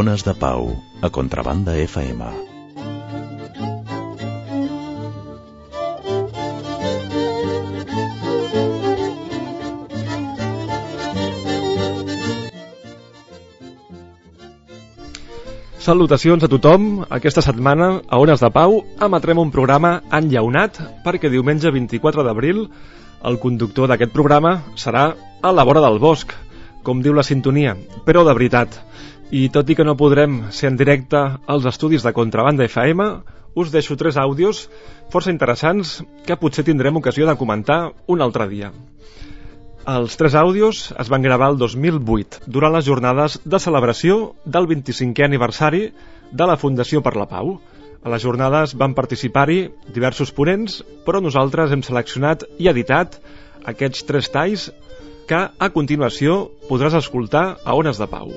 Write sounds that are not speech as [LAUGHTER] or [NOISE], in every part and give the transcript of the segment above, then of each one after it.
Ones de Pau, a Contrabanda FM. Salutacions a tothom. Aquesta setmana, a Ones de Pau, emetrem un programa enllaunat perquè diumenge 24 d'abril el conductor d'aquest programa serà a la vora del bosc, com diu la sintonia, però de veritat. I tot i que no podrem ser en directe als estudis de Contrabanda FM, us deixo tres àudios força interessants que potser tindrem ocasió de comentar un altre dia. Els tres àudios es van gravar el 2008, durant les jornades de celebració del 25è aniversari de la Fundació per la Pau. A les jornades van participar-hi diversos ponents, però nosaltres hem seleccionat i editat aquests tres talls que a continuació podràs escoltar a Ones de Pau.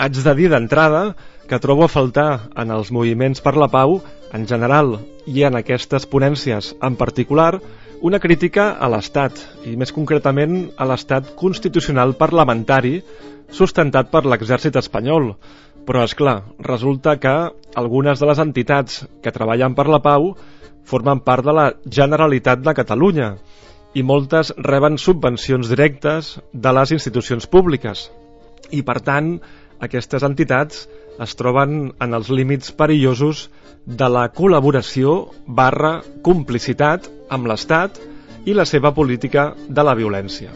Haig de dir d'entrada que trobo a faltar en els moviments per la pau, en general, i en aquestes ponències en particular, una crítica a l'Estat, i més concretament a l'Estat constitucional parlamentari sustentat per l'exèrcit espanyol. Però, és clar, resulta que algunes de les entitats que treballen per la pau formen part de la Generalitat de Catalunya i moltes reben subvencions directes de les institucions públiques. I, per tant, aquestes entitats es troben en els límits perillosos de la col·laboració barra complicitat amb l'Estat i la seva política de la violència.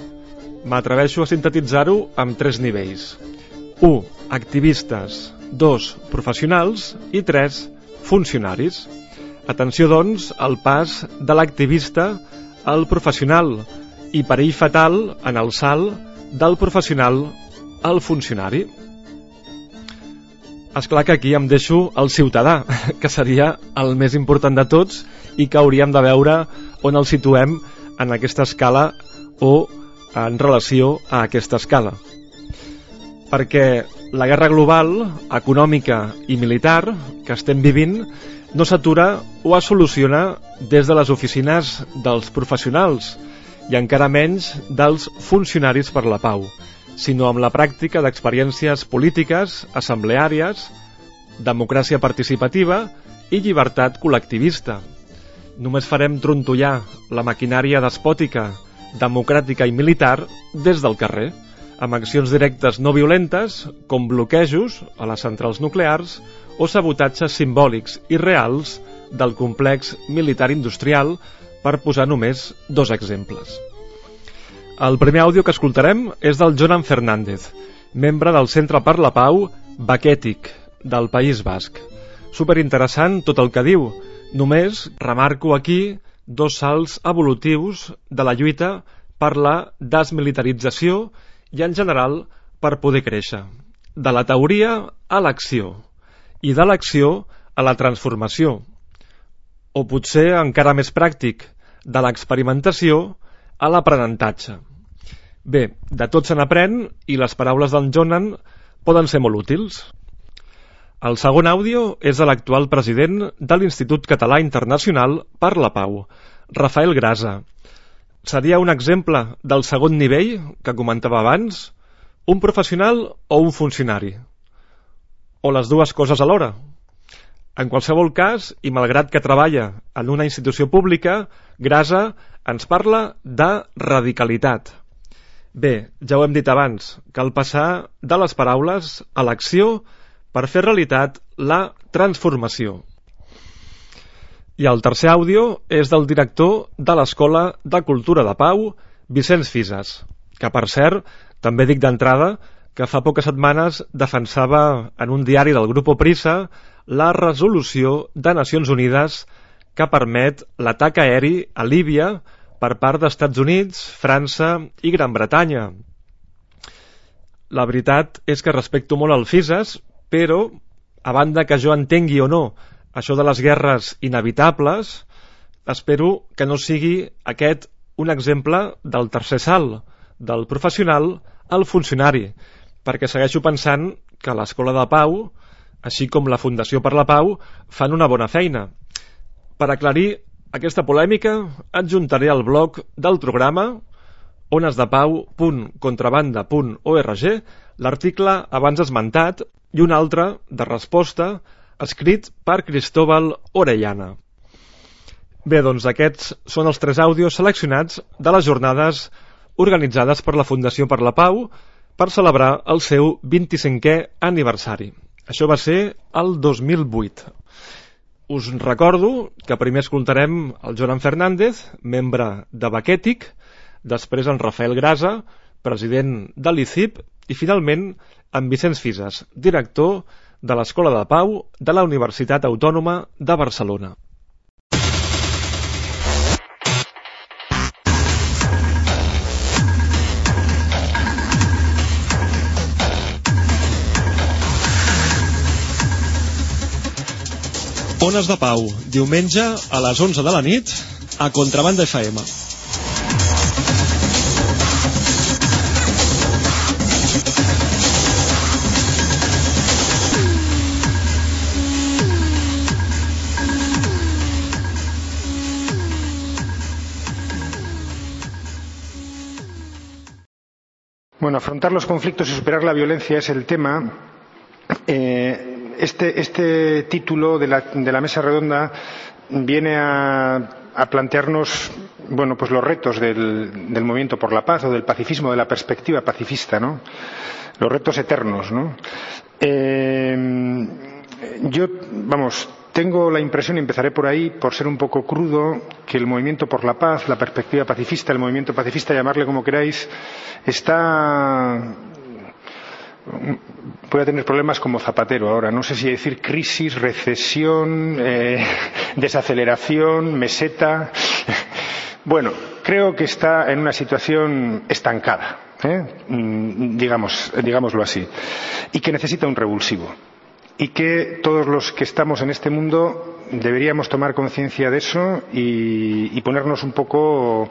M'atreveixo a sintetitzar-ho amb tres nivells. 1. Activistes. 2. Professionals. I 3. Funcionaris. Atenció, doncs, al pas de l'activista al professional i perill fatal en el salt del professional al funcionari. És clar que aquí em deixo el ciutadà, [LAUGHS] que seria el més important de tots i que hauríem de veure on el situem en aquesta escala o en relació a aquesta escala. Perquè la guerra global, econòmica i militar que estem vivint no s'atura o es soluciona des de les oficines dels professionals i encara menys dels funcionaris per la pau sinó amb la pràctica d'experiències polítiques, assembleàries, democràcia participativa i llibertat col·lectivista. Només farem trontollar la maquinària despòtica, democràtica i militar des del carrer, amb accions directes no violentes, com bloquejos a les centrals nuclears o sabotatges simbòlics i reals del complex militar industrial, per posar només dos exemples. El primer àudio que escoltarem és del Jonan Fernández, membre del Centre per la Pau Baquètic, del País Basc. Superinteressant tot el que diu. Només remarco aquí dos salts evolutius de la lluita per la desmilitarització i, en general, per poder créixer. De la teoria a l'acció i de l'acció a la transformació. O potser encara més pràctic, de l'experimentació a l'aprenentatge. Bé, de tot se n'aprèn i les paraules d'en Jonan poden ser molt útils. El segon àudio és de l'actual president de l'Institut Català Internacional per la Pau, Rafael Grasa. Seria un exemple del segon nivell que comentava abans, un professional o un funcionari? O les dues coses alhora? En qualsevol cas, i malgrat que treballa en una institució pública, Grasa ens parla de radicalitat. Bé, ja ho hem dit abans, cal passar de les paraules a l'acció per fer realitat la transformació. I el tercer àudio és del director de l'Escola de Cultura de Pau, Vicenç Fises, que per cert, també dic d'entrada que fa poques setmanes defensava en un diari del grup Prisa la resolució de Nacions Unides que permet l'atac aeri a Líbia per part d'Estats Units, França i Gran Bretanya. La veritat és que respecto molt el FISES, però, a banda que jo entengui o no això de les guerres inevitables, espero que no sigui aquest un exemple del tercer salt, del professional al funcionari, perquè segueixo pensant que l'Escola de Pau així com la Fundació per la Pau, fan una bona feina. Per aclarir aquesta polèmica, adjuntaré al blog del programa onesdepau.contrabanda.org l'article abans esmentat i un altre, de resposta, escrit per Cristóbal Orellana. Bé, doncs aquests són els tres àudios seleccionats de les jornades organitzades per la Fundació per la Pau per celebrar el seu 25è aniversari. Això va ser el 2008. Us recordo que primer escoltarem el Joran Fernández, membre de Baquètic, després en Rafael Grasa, president de l'ICIP, i finalment en Vicenç Fises, director de l'Escola de Pau de la Universitat Autònoma de Barcelona. Ones de Pau, diumenge a les 11 de la nit a Contrabanda FM. Bueno, afrontar los conflictos y superar la violencia es el tema. Eh, este, este, título de la, mesa redonda viene a, plantearnos bueno, pues los retos del, del, movimiento por la paz o del pacifismo, de la perspectiva pacifista, ¿no? Los retos eternos, ¿no? Eh, yo, vamos, tengo la impresión, y empezaré por ahí, por ser un poco crudo, que el movimiento por la paz, la perspectiva pacifista, el movimiento pacifista, llamarle como queráis, está puede tener problemas como Zapatero ahora. No sé si decir crisis, recesión, eh, [LAUGHS] desaceleración, meseta. [LAUGHS] Bueno, creo que está en una situación estancada, ¿eh? Mm, digamos, digámoslo así, y que necesita un revulsivo. Y que todos los que estamos en este mundo deberíamos tomar conciencia de eso y, ponernos un poco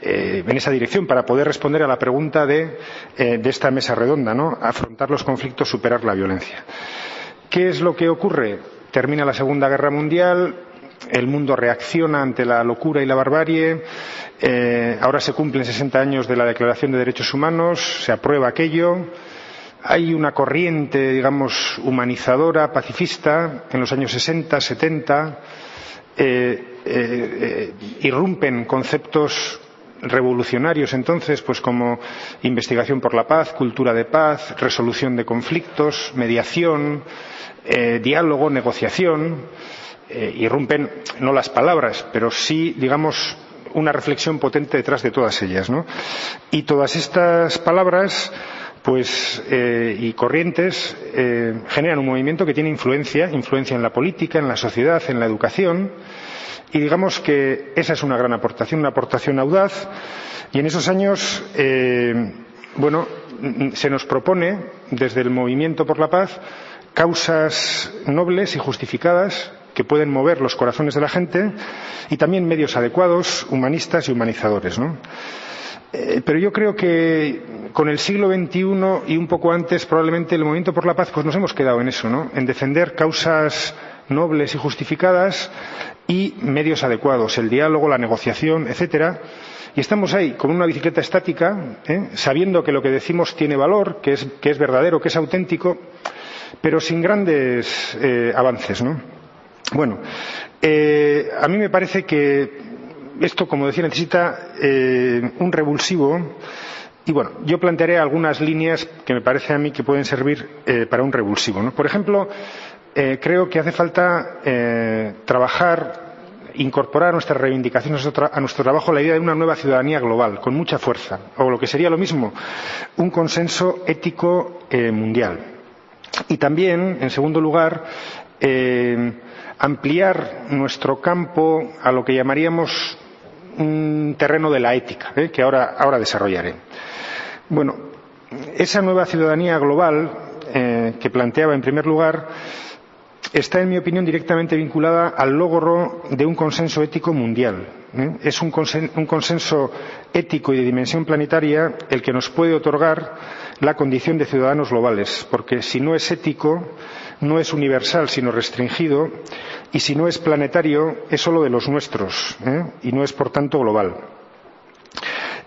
eh, en esa dirección para poder responder a la pregunta de, eh, de esta mesa redonda, ¿no? Afrontar los conflictos, superar la violencia. ¿Qué es lo que ocurre? Termina la Segunda Guerra Mundial, el mundo reacciona ante la locura y la barbarie. Eh, ahora se cumplen 60 años de la Declaración de Derechos Humanos, se aprueba aquello hay una corriente, digamos, humanizadora, pacifista, en los años 60, 70, eh, eh, eh, irrumpen conceptos revolucionarios entonces, pues como investigación por la paz, cultura de paz, resolución de conflictos, mediación, diálogo, negociación. Irrumpen no las palabras, pero sí, digamos, una reflexión potente detrás de todas ellas. Y todas estas palabras pues, eh, y corrientes eh, generan un movimiento que tiene influencia, influencia en la política, en la sociedad, en la educación, y digamos que esa es una gran aportación, una aportación audaz, y en esos años, eh, bueno, se nos propone, desde el movimiento por la paz, causas nobles y justificadas que pueden mover los corazones de la gente y también medios adecuados, humanistas y humanizadores. ¿no? Eh, pero yo creo que con el siglo XXI y un poco antes, probablemente el movimiento por la paz, pues nos hemos quedado en eso, ¿no? En defender causas nobles y justificadas y medios adecuados, el diálogo, la negociación, etcétera. Y estamos ahí con una bicicleta estática, ¿eh? sabiendo que lo que decimos tiene valor, que es, que es verdadero, que es auténtico, pero sin grandes eh, avances, ¿no? Bueno, a mí me parece que esto, como decía, necesita eh, un revulsivo. Y bueno, yo plantearé algunas líneas que me parece a mí que pueden servir eh, para un revulsivo. Por ejemplo, eh, creo que hace falta trabajar, incorporar nuestras reivindicaciones, a nuestro trabajo, la idea de una nueva ciudadanía global, con mucha fuerza. O lo que sería lo mismo, un consenso ético mundial. Y también, en segundo lugar, ampliar nuestro campo a lo que llamaríamos un terreno de la ética, ¿eh? que ahora, desarrollaré. Bueno, esa nueva ciudadanía global eh, que planteaba en primer lugar está, en mi opinión, directamente vinculada al logro de un consenso ético mundial. ¿eh? Es un, un consenso ético y de dimensión planetaria el que nos puede otorgar la condición de ciudadanos globales, porque si no es ético, no es universal, sino restringido, y si no es planetario, es solo de los nuestros ¿eh? y no es, por tanto, global.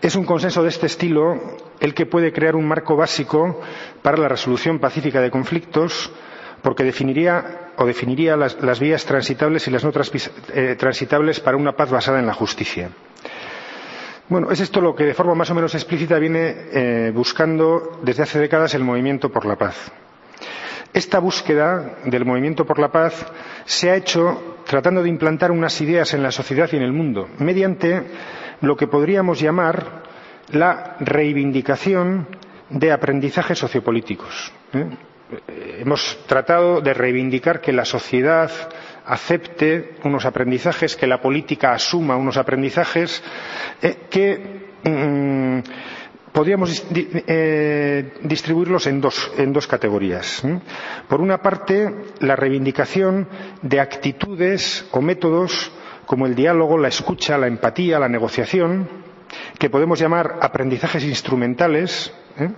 Es un consenso de este estilo el que puede crear un marco básico para la resolución pacífica de conflictos, porque definiría o definiría las, vías transitables y las no eh, transitables para una paz basada en la justicia. Bueno, es esto lo que de forma más o menos explícita viene eh, buscando desde hace décadas el movimiento por la paz. Esta búsqueda del movimiento por la paz se ha hecho tratando de implantar unas ideas en la sociedad y en el mundo, mediante lo que podríamos llamar la reivindicación de aprendizajes sociopolíticos. ¿eh? Hemos tratado de reivindicar que la sociedad acepte unos aprendizajes, que la política asuma unos aprendizajes eh, que mm, podríamos eh, distribuirlos en dos, categorías. Por una parte, la reivindicación de actitudes o métodos como el diálogo, la escucha, la empatía, la negociación, que podemos llamar aprendizajes instrumentales, ¿eh?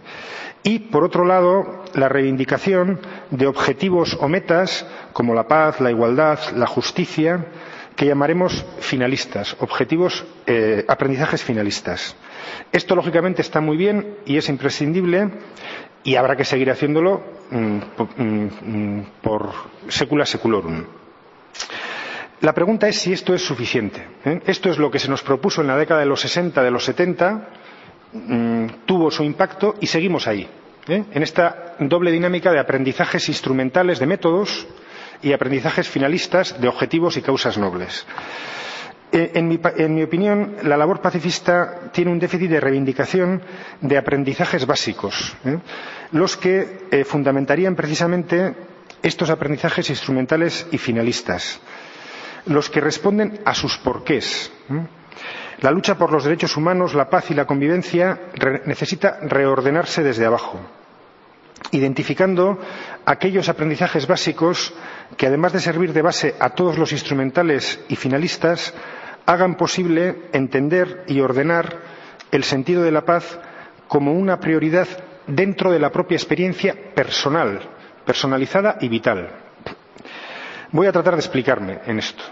y, por otro lado, la reivindicación de objetivos o metas como la paz, la igualdad, la justicia, que llamaremos finalistas, objetivos, eh, aprendizajes finalistas. Esto, lógicamente, está muy bien y es imprescindible y habrá que seguir haciéndolo mm, mm, mm, por secula seculorum. La pregunta es si esto es suficiente. ¿eh? Esto es lo que se nos propuso en la década de los 60, de los 70, tuvo su impacto y seguimos ahí, ¿eh? en esta doble dinámica de aprendizajes instrumentales de métodos y aprendizajes finalistas de objetivos y causas nobles. Eh, en mi, opinión, la labor pacifista tiene un déficit de reivindicación de aprendizajes básicos, ¿eh? los que eh, fundamentarían precisamente estos aprendizajes instrumentales y finalistas, los que responden a sus porqués. La lucha por los derechos humanos, la paz y la convivencia necesita reordenarse desde abajo identificando aquellos aprendizajes básicos que, además de servir de base a todos los instrumentales y finalistas, hagan posible entender y ordenar el sentido de la paz como una prioridad dentro de la propia experiencia personal, personalizada y vital. Voy a tratar de explicarme en esto.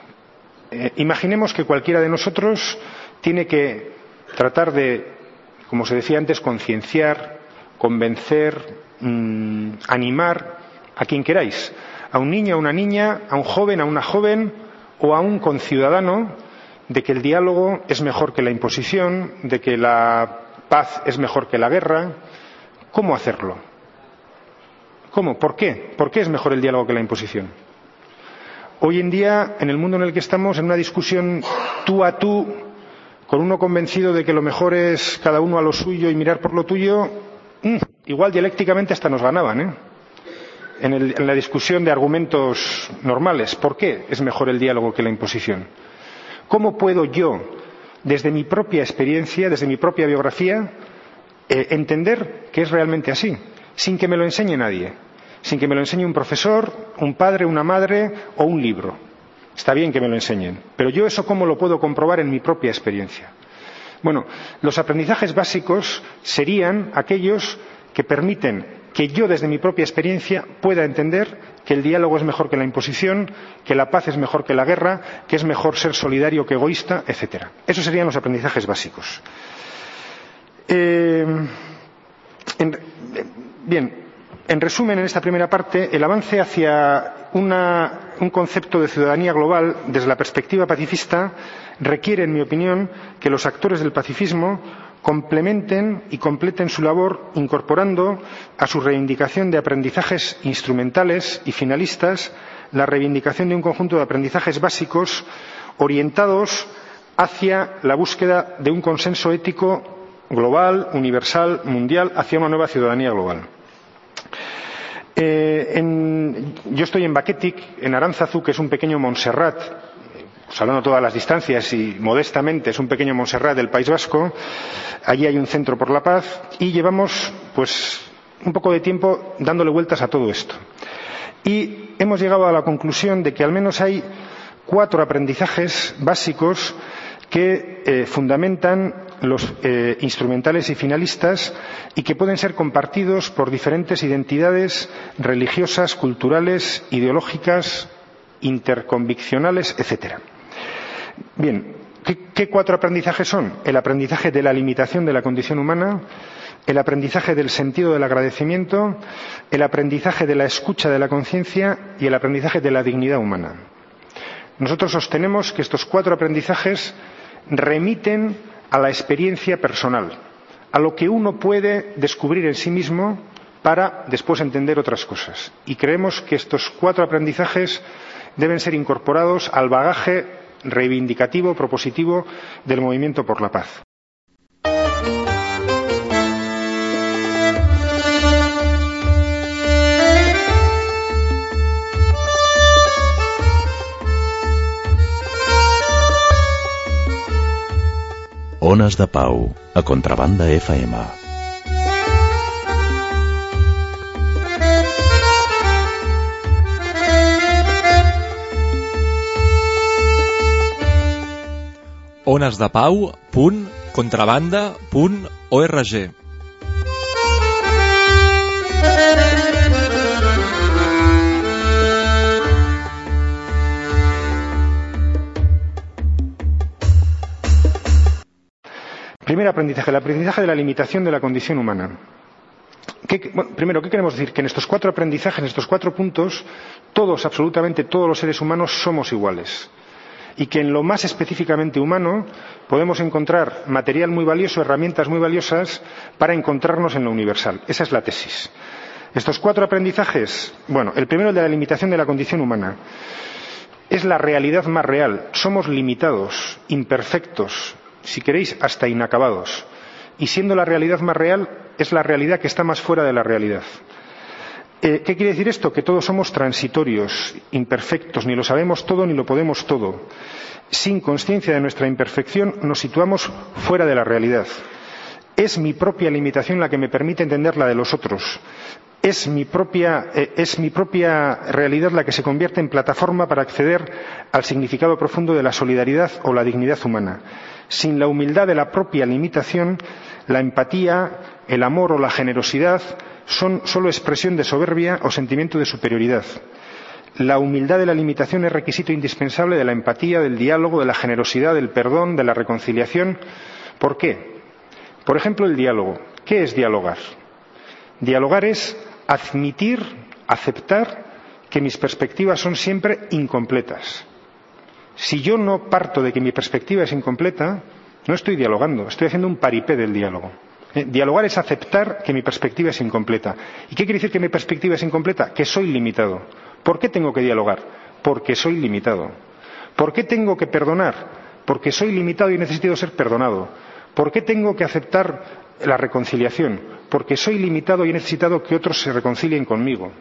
Eh, imaginemos que cualquiera de nosotros tiene que tratar de, como se decía antes, concienciar, convencer, mm, animar a quien queráis, a un niño, a una niña, a un joven, a una joven o a un conciudadano de que el diálogo es mejor que la imposición, de que la paz es mejor que la guerra. ¿Cómo hacerlo? ¿Cómo? ¿Por qué? ¿Por qué es mejor el diálogo que la imposición? Hoy en día, en el mundo en el que estamos, en una discusión tú a tú, con uno convencido de que lo mejor es cada uno a lo suyo y mirar por lo tuyo, mm, igual dialécticamente hasta nos ganaban, ¿eh? en la discusión de argumentos normales. ¿Por qué es mejor el diálogo que la imposición? ¿Cómo puedo yo, desde mi propia experiencia, desde mi propia biografía, eh, entender que es realmente así, sin que me lo enseñe nadie, sin que me lo enseñe un profesor, un padre, una madre o un libro? Está bien que me lo enseñen, pero yo eso cómo lo puedo comprobar en mi propia experiencia. Bueno, los aprendizajes básicos serían aquellos que permiten que yo desde mi propia experiencia pueda entender que el diálogo es mejor que la imposición, que la paz es mejor que la guerra, que es mejor ser solidario que egoísta, etc. Esos serían los aprendizajes básicos. Eh, bien, en resumen, en esta primera parte, el avance hacia un concepto de ciudadanía global desde la perspectiva pacifista requiere, en mi opinión, que los actores del pacifismo complementen y completen su labor incorporando a su reivindicación de aprendizajes instrumentales y finalistas la reivindicación de un conjunto de aprendizajes básicos orientados hacia la búsqueda de un consenso ético global, universal, mundial, hacia una nueva ciudadanía global. Eh, yo estoy en Baquetic, en Aránzazu, que es un pequeño Montserrat salvando todas las distancias y modestamente es un pequeño Montserrat del País Vasco. Allí hay un centro por la paz y llevamos pues un poco de tiempo dándole vueltas a todo esto. Y hemos llegado a la conclusión de que al menos hay cuatro aprendizajes básicos que eh, fundamentan los eh, instrumentales y finalistas y que pueden ser compartidos por diferentes identidades religiosas, culturales, ideológicas, interconviccionales, etcétera. Bien, ¿Qué, cuatro aprendizajes son? El aprendizaje de la limitación de la condición humana, el aprendizaje del sentido del agradecimiento, el aprendizaje de la escucha de la conciencia y el aprendizaje de la dignidad humana. Nosotros sostenemos que estos cuatro aprendizajes remiten a la experiencia personal, a lo que uno puede descubrir en sí mismo para después entender otras cosas. Y creemos que estos cuatro aprendizajes deben ser incorporados al bagaje reivindicativo, propositivo del movimiento por la paz. Ones de Pau, a Contrabanda FM. onesdepau.contrabanda.org Primer aprendizaje, el aprendizaje de la limitación de la condición humana. primero, ¿qué queremos decir? Que en estos cuatro aprendizajes, en estos cuatro puntos, todos, absolutamente todos los seres humanos somos iguales y que en lo más específicamente humano podemos encontrar material muy valioso, herramientas muy valiosas para encontrarnos en lo universal. Esa es la tesis. Estos cuatro aprendizajes, bueno, el primero el de la limitación de la condición humana. Es la realidad más real. Somos limitados, imperfectos, si queréis, hasta inacabados. Y siendo la realidad más real, es la realidad que está más fuera de la realidad. Eh, ¿Qué quiere decir esto? Que todos somos transitorios, imperfectos, ni lo sabemos todo ni lo podemos todo. Sin conciencia de nuestra imperfección nos situamos fuera de la realidad. Es mi propia limitación la que me permite entender la de los otros. Es mi, propia, eh, es mi propia realidad la que se convierte en plataforma para acceder al significado profundo de la solidaridad o la dignidad humana. Sin la humildad de la propia limitación, la empatía, el amor o la generosidad son solo expresión de soberbia o sentimiento de superioridad. La humildad de la limitación es requisito indispensable de la empatía, del diálogo, de la generosidad, del perdón, de la reconciliación. ¿Por qué? Por ejemplo, el diálogo. ¿Qué es dialogar? Dialogar es admitir, aceptar que mis perspectivas son siempre incompletas. Si yo no parto de que mi perspectiva es incompleta, no estoy dialogando, estoy haciendo un paripé del diálogo. Eh, dialogar es aceptar que mi perspectiva es incompleta. ¿Y qué quiere decir que mi perspectiva es incompleta? Que soy limitado. ¿Por qué tengo que dialogar? Porque soy limitado. ¿Por qué tengo que perdonar? Porque soy limitado y necesito ser perdonado. ¿Por qué tengo que aceptar la reconciliación? Porque soy limitado y he necesitado que otros se reconcilien conmigo.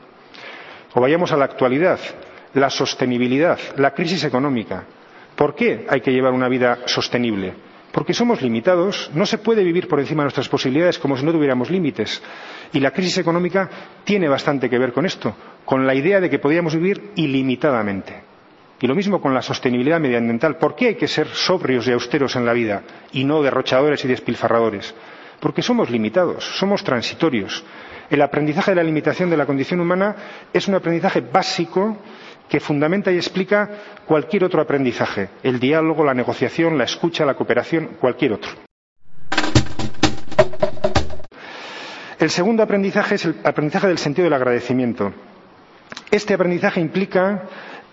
O vayamos a la actualidad, la sostenibilidad, la crisis económica. ¿Por qué hay que llevar una vida sostenible? Porque somos limitados, no se puede vivir por encima de nuestras posibilidades como si no tuviéramos límites. Y la crisis económica tiene bastante que ver con esto, con la idea de que podíamos vivir ilimitadamente. Y lo mismo con la sostenibilidad medioambiental. ¿Por qué hay que ser sobrios y austeros en la vida y no derrochadores y despilfarradores? Porque somos limitados, somos transitorios. El aprendizaje de la limitación de la condición humana es un aprendizaje básico que fundamenta y explica cualquier otro aprendizaje, el diálogo, la negociación, la escucha, la cooperación, cualquier otro. El segundo aprendizaje es el aprendizaje del sentido del agradecimiento. Este aprendizaje implica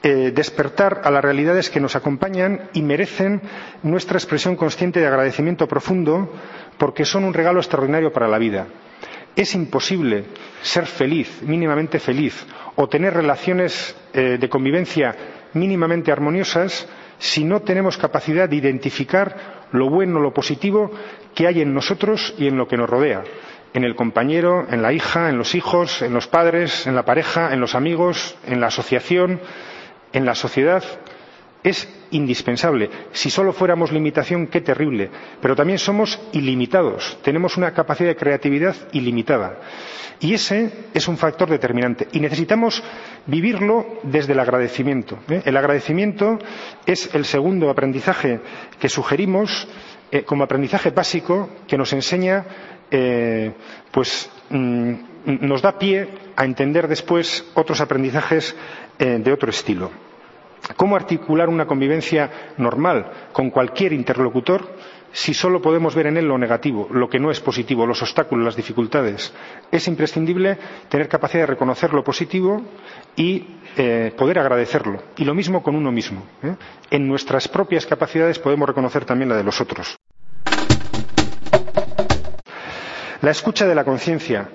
eh, despertar a las realidades que nos acompañan y merecen nuestra expresión consciente de agradecimiento profundo porque son un regalo extraordinario para la vida. Es imposible ser feliz, mínimamente feliz, o tener relaciones eh, de convivencia mínimamente armoniosas si no tenemos capacidad de identificar lo bueno, lo positivo que hay en nosotros y en lo que nos rodea, en el compañero, en la hija, en los hijos, en los padres, en la pareja, en los amigos, en la asociación, en la sociedad es indispensable. Si solo fuéramos limitación, qué terrible. Pero también somos ilimitados. Tenemos una capacidad de creatividad ilimitada. Y ese es un factor determinante. Y necesitamos vivirlo desde el agradecimiento. ¿eh? El agradecimiento es el segundo aprendizaje que sugerimos eh, como aprendizaje básico que nos enseña, eh, pues mm, nos da pie a entender después otros aprendizajes de otro estilo. ¿Cómo articular una convivencia normal con cualquier interlocutor si solo podemos ver en él lo negativo, lo que no es positivo, los obstáculos, las dificultades? Es imprescindible tener capacidad de reconocer lo positivo y eh, poder agradecerlo. Y lo mismo con uno mismo. ¿eh? En nuestras propias capacidades podemos reconocer también la de los otros. La escucha de la conciencia.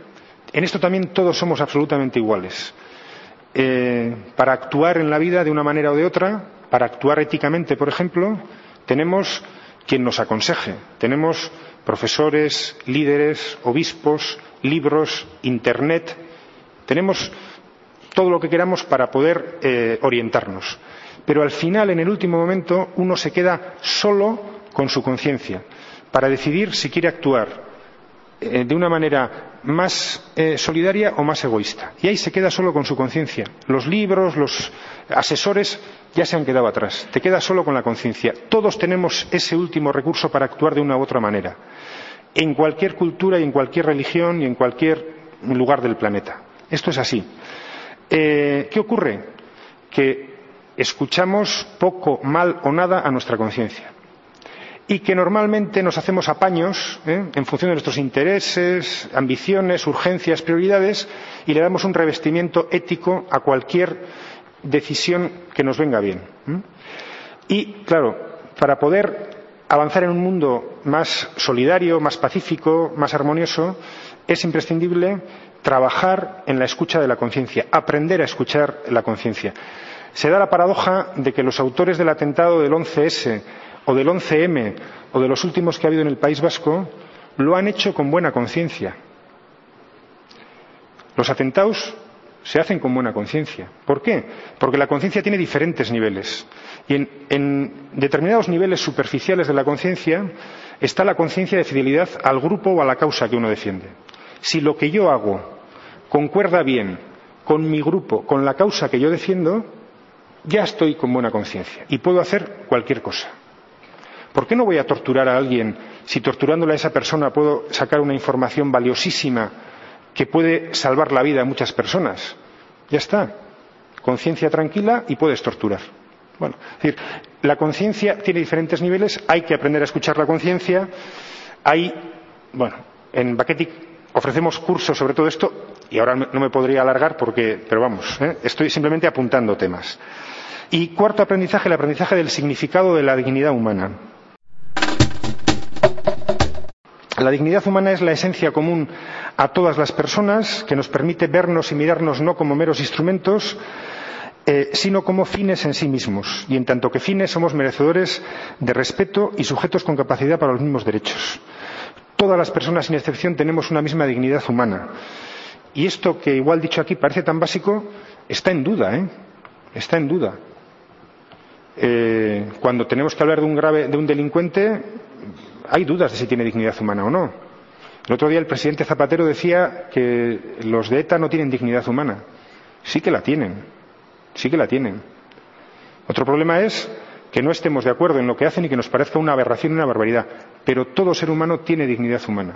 En esto también todos somos absolutamente iguales. Eh, para actuar en la vida de una manera o de otra, para actuar éticamente, por ejemplo, tenemos quien nos aconseje. Tenemos profesores, líderes, obispos, libros, Internet. Tenemos todo lo que queramos para poder eh, orientarnos. Pero al final, en el último momento, uno se queda solo con su conciencia para decidir si quiere actuar eh, de una manera más eh, solidaria o más egoísta. Y ahí se queda solo con su conciencia. Los libros, los asesores ya se han quedado atrás. Te quedas solo con la conciencia. Todos tenemos ese último recurso para actuar de una u otra manera. En cualquier cultura y en cualquier religión y en cualquier lugar del planeta. Esto es así. Eh, ¿Qué ocurre? Que escuchamos poco, mal o nada a nuestra conciencia y que normalmente nos hacemos apaños ¿eh? en función de nuestros intereses, ambiciones, urgencias, prioridades y le damos un revestimiento ético a cualquier decisión que nos venga bien. Y, claro, para poder avanzar en un mundo más solidario, más pacífico, más armonioso, es imprescindible trabajar en la escucha de la conciencia, aprender a escuchar la conciencia. Se da la paradoja de que los autores del atentado del 11S o del 11M o de los últimos que ha habido en el País Vasco lo han hecho con buena conciencia. Los atentados se hacen con buena conciencia. ¿Por qué? Porque la conciencia tiene diferentes niveles. Y en, en determinados niveles superficiales de la conciencia está la conciencia de fidelidad al grupo o a la causa que uno defiende. Si lo que yo hago concuerda bien con mi grupo, con la causa que yo defiendo, ya estoy con buena conciencia y puedo hacer cualquier cosa. ¿Por qué no voy a torturar a alguien si torturándole a esa persona puedo sacar una información valiosísima que puede salvar la vida a muchas personas? Ya está. Conciencia tranquila y puedes torturar. Bueno, es decir, la conciencia tiene diferentes niveles, hay que aprender a escuchar la conciencia. Hay, bueno, en Baquetic ofrecemos cursos sobre todo esto y ahora no me podría alargar porque, pero vamos, ¿eh? estoy simplemente apuntando temas. Y cuarto aprendizaje, el aprendizaje del significado de la dignidad humana. La dignidad humana es la esencia común a todas las personas que nos permite vernos y mirarnos no como meros instrumentos, eh, sino como fines en sí mismos. Y en tanto que fines somos merecedores de respeto y sujetos con capacidad para los mismos derechos. Todas las personas, sin excepción, tenemos una misma dignidad humana. Y esto que igual dicho aquí parece tan básico, está en duda, ¿eh? Está en duda. Eh, cuando tenemos que hablar de un, grave, de un delincuente, hay dudas de si tiene dignidad humana o no. El otro día el presidente Zapatero decía que los de ETA no tienen dignidad humana. Sí que la tienen, sí que la tienen. Otro problema es que no estemos de acuerdo en lo que hacen y que nos parezca una aberración y una barbaridad. Pero todo ser humano tiene dignidad humana.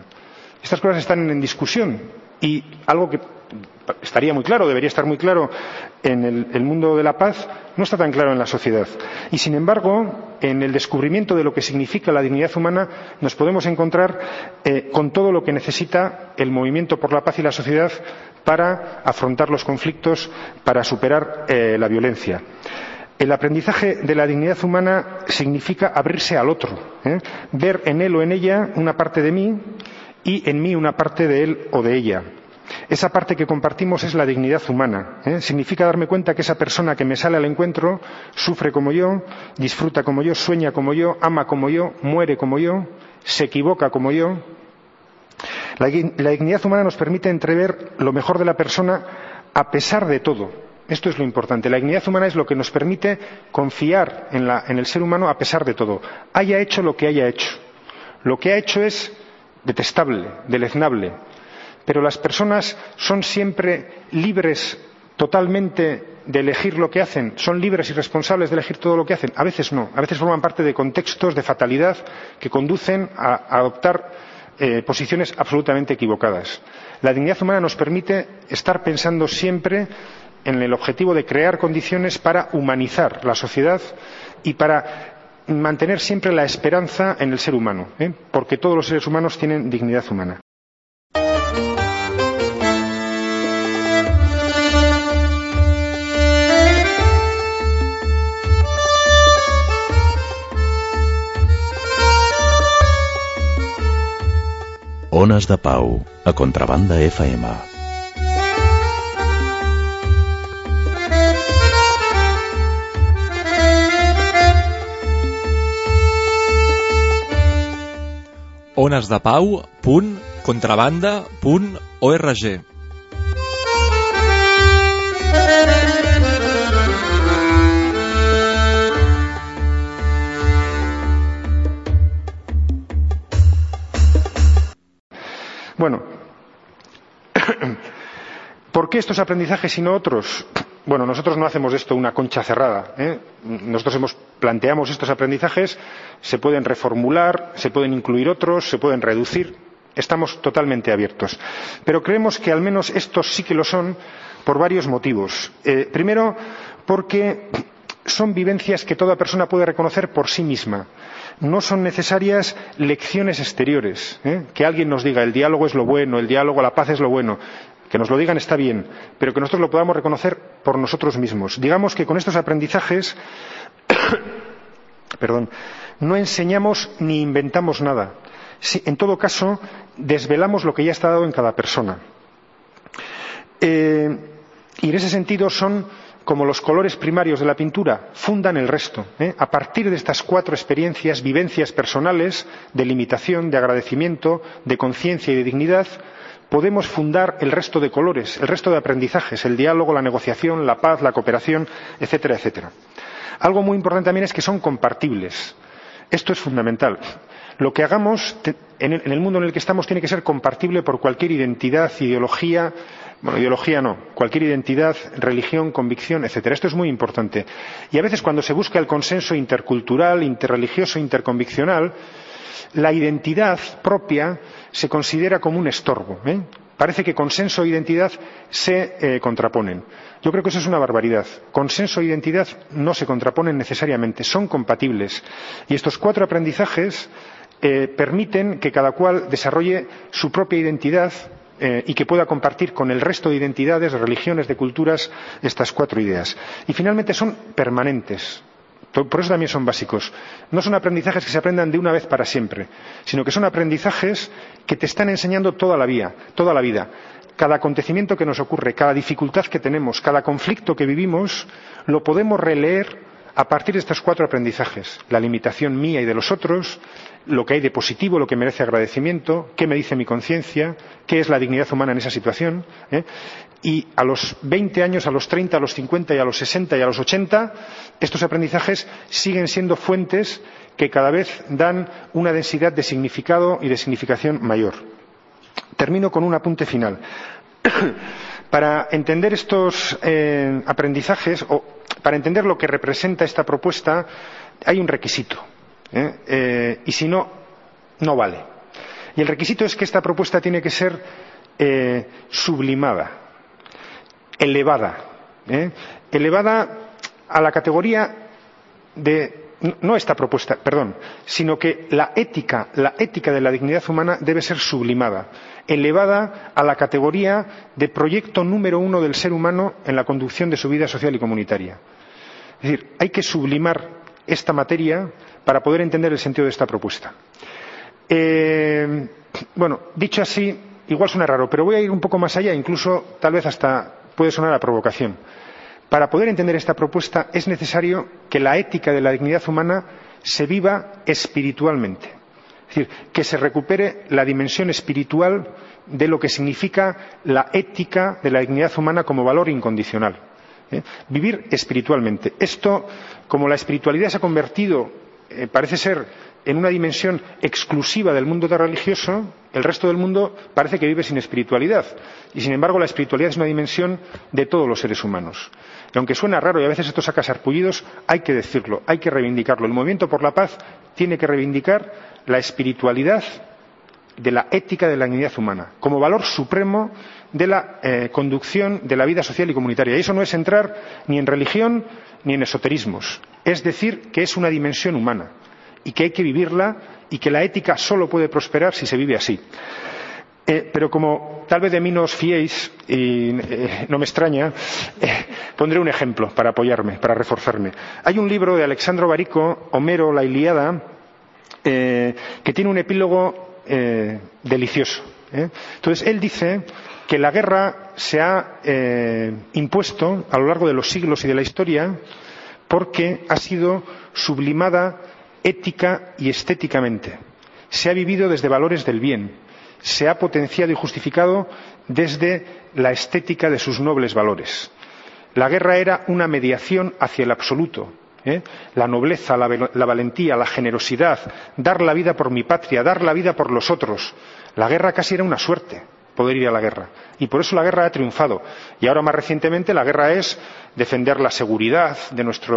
Estas cosas están en discusión y algo que estaría muy claro, debería estar muy claro en el, mundo de la paz, no está tan claro en la sociedad. Y sin embargo, en el descubrimiento de lo que significa la dignidad humana, nos podemos encontrar eh, con todo lo que necesita el movimiento por la paz y la sociedad para afrontar los conflictos, para superar eh, la violencia. El aprendizaje de la dignidad humana significa abrirse al otro, ¿eh? ver en él o en ella una parte de mí y en mí una parte de él o de ella. Esa parte que compartimos es la dignidad humana. ¿eh? Significa darme cuenta que esa persona que me sale al encuentro sufre como yo, disfruta como yo, sueña como yo, ama como yo, muere como yo, se equivoca como yo. La, dignidad humana nos permite entrever lo mejor de la persona a pesar de todo. Esto es lo importante. La dignidad humana es lo que nos permite confiar en, en el ser humano a pesar de todo. Haya hecho lo que haya hecho. Lo que ha hecho es detestable, deleznable, pero las personas son siempre libres totalmente de elegir lo que hacen, son libres y responsables de elegir todo lo que hacen. A veces no, a veces forman parte de contextos de fatalidad que conducen a, adoptar eh, posiciones absolutamente equivocadas. La dignidad humana nos permite estar pensando siempre en el objetivo de crear condiciones para humanizar la sociedad y para mantener siempre la esperanza en el ser humano, ¿eh? porque todos los seres humanos tienen dignidad humana. Ones de Pau, a Contrabanda FM. onesdepau.contrabanda.org Bueno, [COUGHS] ¿por qué estos aprendizajes y no otros? Bueno, nosotros no hacemos esto una concha cerrada. ¿eh? Nosotros hemos, planteamos estos aprendizajes, se pueden reformular, se pueden incluir otros, se pueden reducir. Estamos totalmente abiertos. Pero creemos que al menos estos sí que lo son por varios motivos. Eh, primero, porque son vivencias que toda persona puede reconocer por sí misma. No son necesarias lecciones exteriores. ¿eh? Que alguien nos diga el diálogo es lo bueno, el diálogo, la paz es lo bueno. Que nos lo digan está bien, pero que nosotros lo podamos reconocer por nosotros mismos. Digamos que con estos aprendizajes, [COUGHS] perdón, no enseñamos ni inventamos nada. en todo caso, desvelamos lo que ya está dado en cada persona. Eh, y en ese sentido son como los colores primarios de la pintura, fundan el resto. ¿eh? A partir de estas cuatro experiencias, vivencias personales, de limitación, de agradecimiento, de conciencia y de dignidad, podemos fundar el resto de colores, el resto de aprendizajes, el diálogo, la negociación, la paz, la cooperación, etcétera, etcétera. Algo muy importante también es que son compartibles. Esto es fundamental. Lo que hagamos en el mundo en el que estamos tiene que ser compartible por cualquier identidad, ideología, bueno, ideología no, cualquier identidad, religión, convicción, etcétera. Esto es muy importante. Y a veces cuando se busca el consenso intercultural, interreligioso, interconviccional, la identidad propia se considera como un estorbo. ¿eh? Parece que consenso e identidad se eh, contraponen. Yo creo que eso es una barbaridad. Consenso e identidad no se contraponen necesariamente, son compatibles. Y estos cuatro aprendizajes eh, permiten que cada cual desarrolle su propia identidad y que pueda compartir con el resto de identidades, de religiones, de culturas estas cuatro ideas. Y finalmente son permanentes. Por eso también son básicos. No son aprendizajes que se aprendan de una vez para siempre, sino que son aprendizajes que te están enseñando toda la vida, toda la vida. Cada acontecimiento que nos ocurre, cada dificultad que tenemos, cada conflicto que vivimos, lo podemos releer a partir de estos cuatro aprendizajes. La limitación mía y de los otros, lo que hay de positivo, lo que merece agradecimiento, qué me dice mi conciencia, qué es la dignidad humana en esa situación. ¿eh? Y a los 20 años, a los 30, a los 50 y a los 60 y a los 80, estos aprendizajes siguen siendo fuentes que cada vez dan una densidad de significado y de significación mayor. Termino con un apunte final. [COUGHS] para entender estos eh, aprendizajes, o para entender lo que representa esta propuesta, hay un requisito. ¿eh? Eh, y si no, no vale. Y el requisito es que esta propuesta tiene que ser sublimada, elevada, elevada a la categoría de no esta propuesta, perdón, sino que la ética, la ética de la dignidad humana debe ser sublimada, elevada a la categoría de proyecto número uno del ser humano en la conducción de su vida social y comunitaria. Es decir, hay que sublimar esta materia para poder entender el sentido de esta propuesta. Eh, bueno, dicho así, igual suena raro, pero voy a ir un poco más allá, incluso tal vez hasta puede sonar a provocación. Para poder entender esta propuesta es necesario que la ética de la dignidad humana se viva espiritualmente. Es decir, que se recupere la dimensión espiritual de lo que significa la ética de la dignidad humana como valor incondicional. ¿eh? Vivir espiritualmente. Esto, como la espiritualidad se ha convertido eh, parece ser en una dimensión exclusiva del mundo religioso, el resto del mundo parece que vive sin espiritualidad. Y sin embargo, la espiritualidad es una dimensión de todos los seres humanos. Y aunque suena raro y a veces esto saca sarpullidos, hay que decirlo, hay que reivindicarlo. El movimiento por la paz tiene que reivindicar la espiritualidad de la ética de la dignidad humana, como valor supremo de la eh, conducción de la vida social y comunitaria. Y eso no es entrar ni en religión ni en esoterismos. Es decir, que es una dimensión humana y que hay que vivirla y que la ética solo puede prosperar si se vive así. Eh, pero como tal vez de mí no os fiéis, y eh, no me extraña, eh, pondré un ejemplo para apoyarme, para reforzarme. Hay un libro de Alexandro Barico, Homero, la Ilíada, que tiene un epílogo delicioso. Entonces, él dice que la guerra se ha impuesto a lo largo de los siglos y de la historia porque ha sido sublimada ética y estéticamente. Se ha vivido desde valores del bien, se ha potenciado y justificado desde la estética de sus nobles valores. La guerra era una mediación hacia el absoluto, ¿eh? la nobleza, la, la, valentía, la generosidad, dar la vida por mi patria, dar la vida por los otros. La guerra casi era una suerte poder ir a la guerra. Y por eso la guerra ha triunfado. Y ahora, más recientemente, la guerra es defender la seguridad de nuestra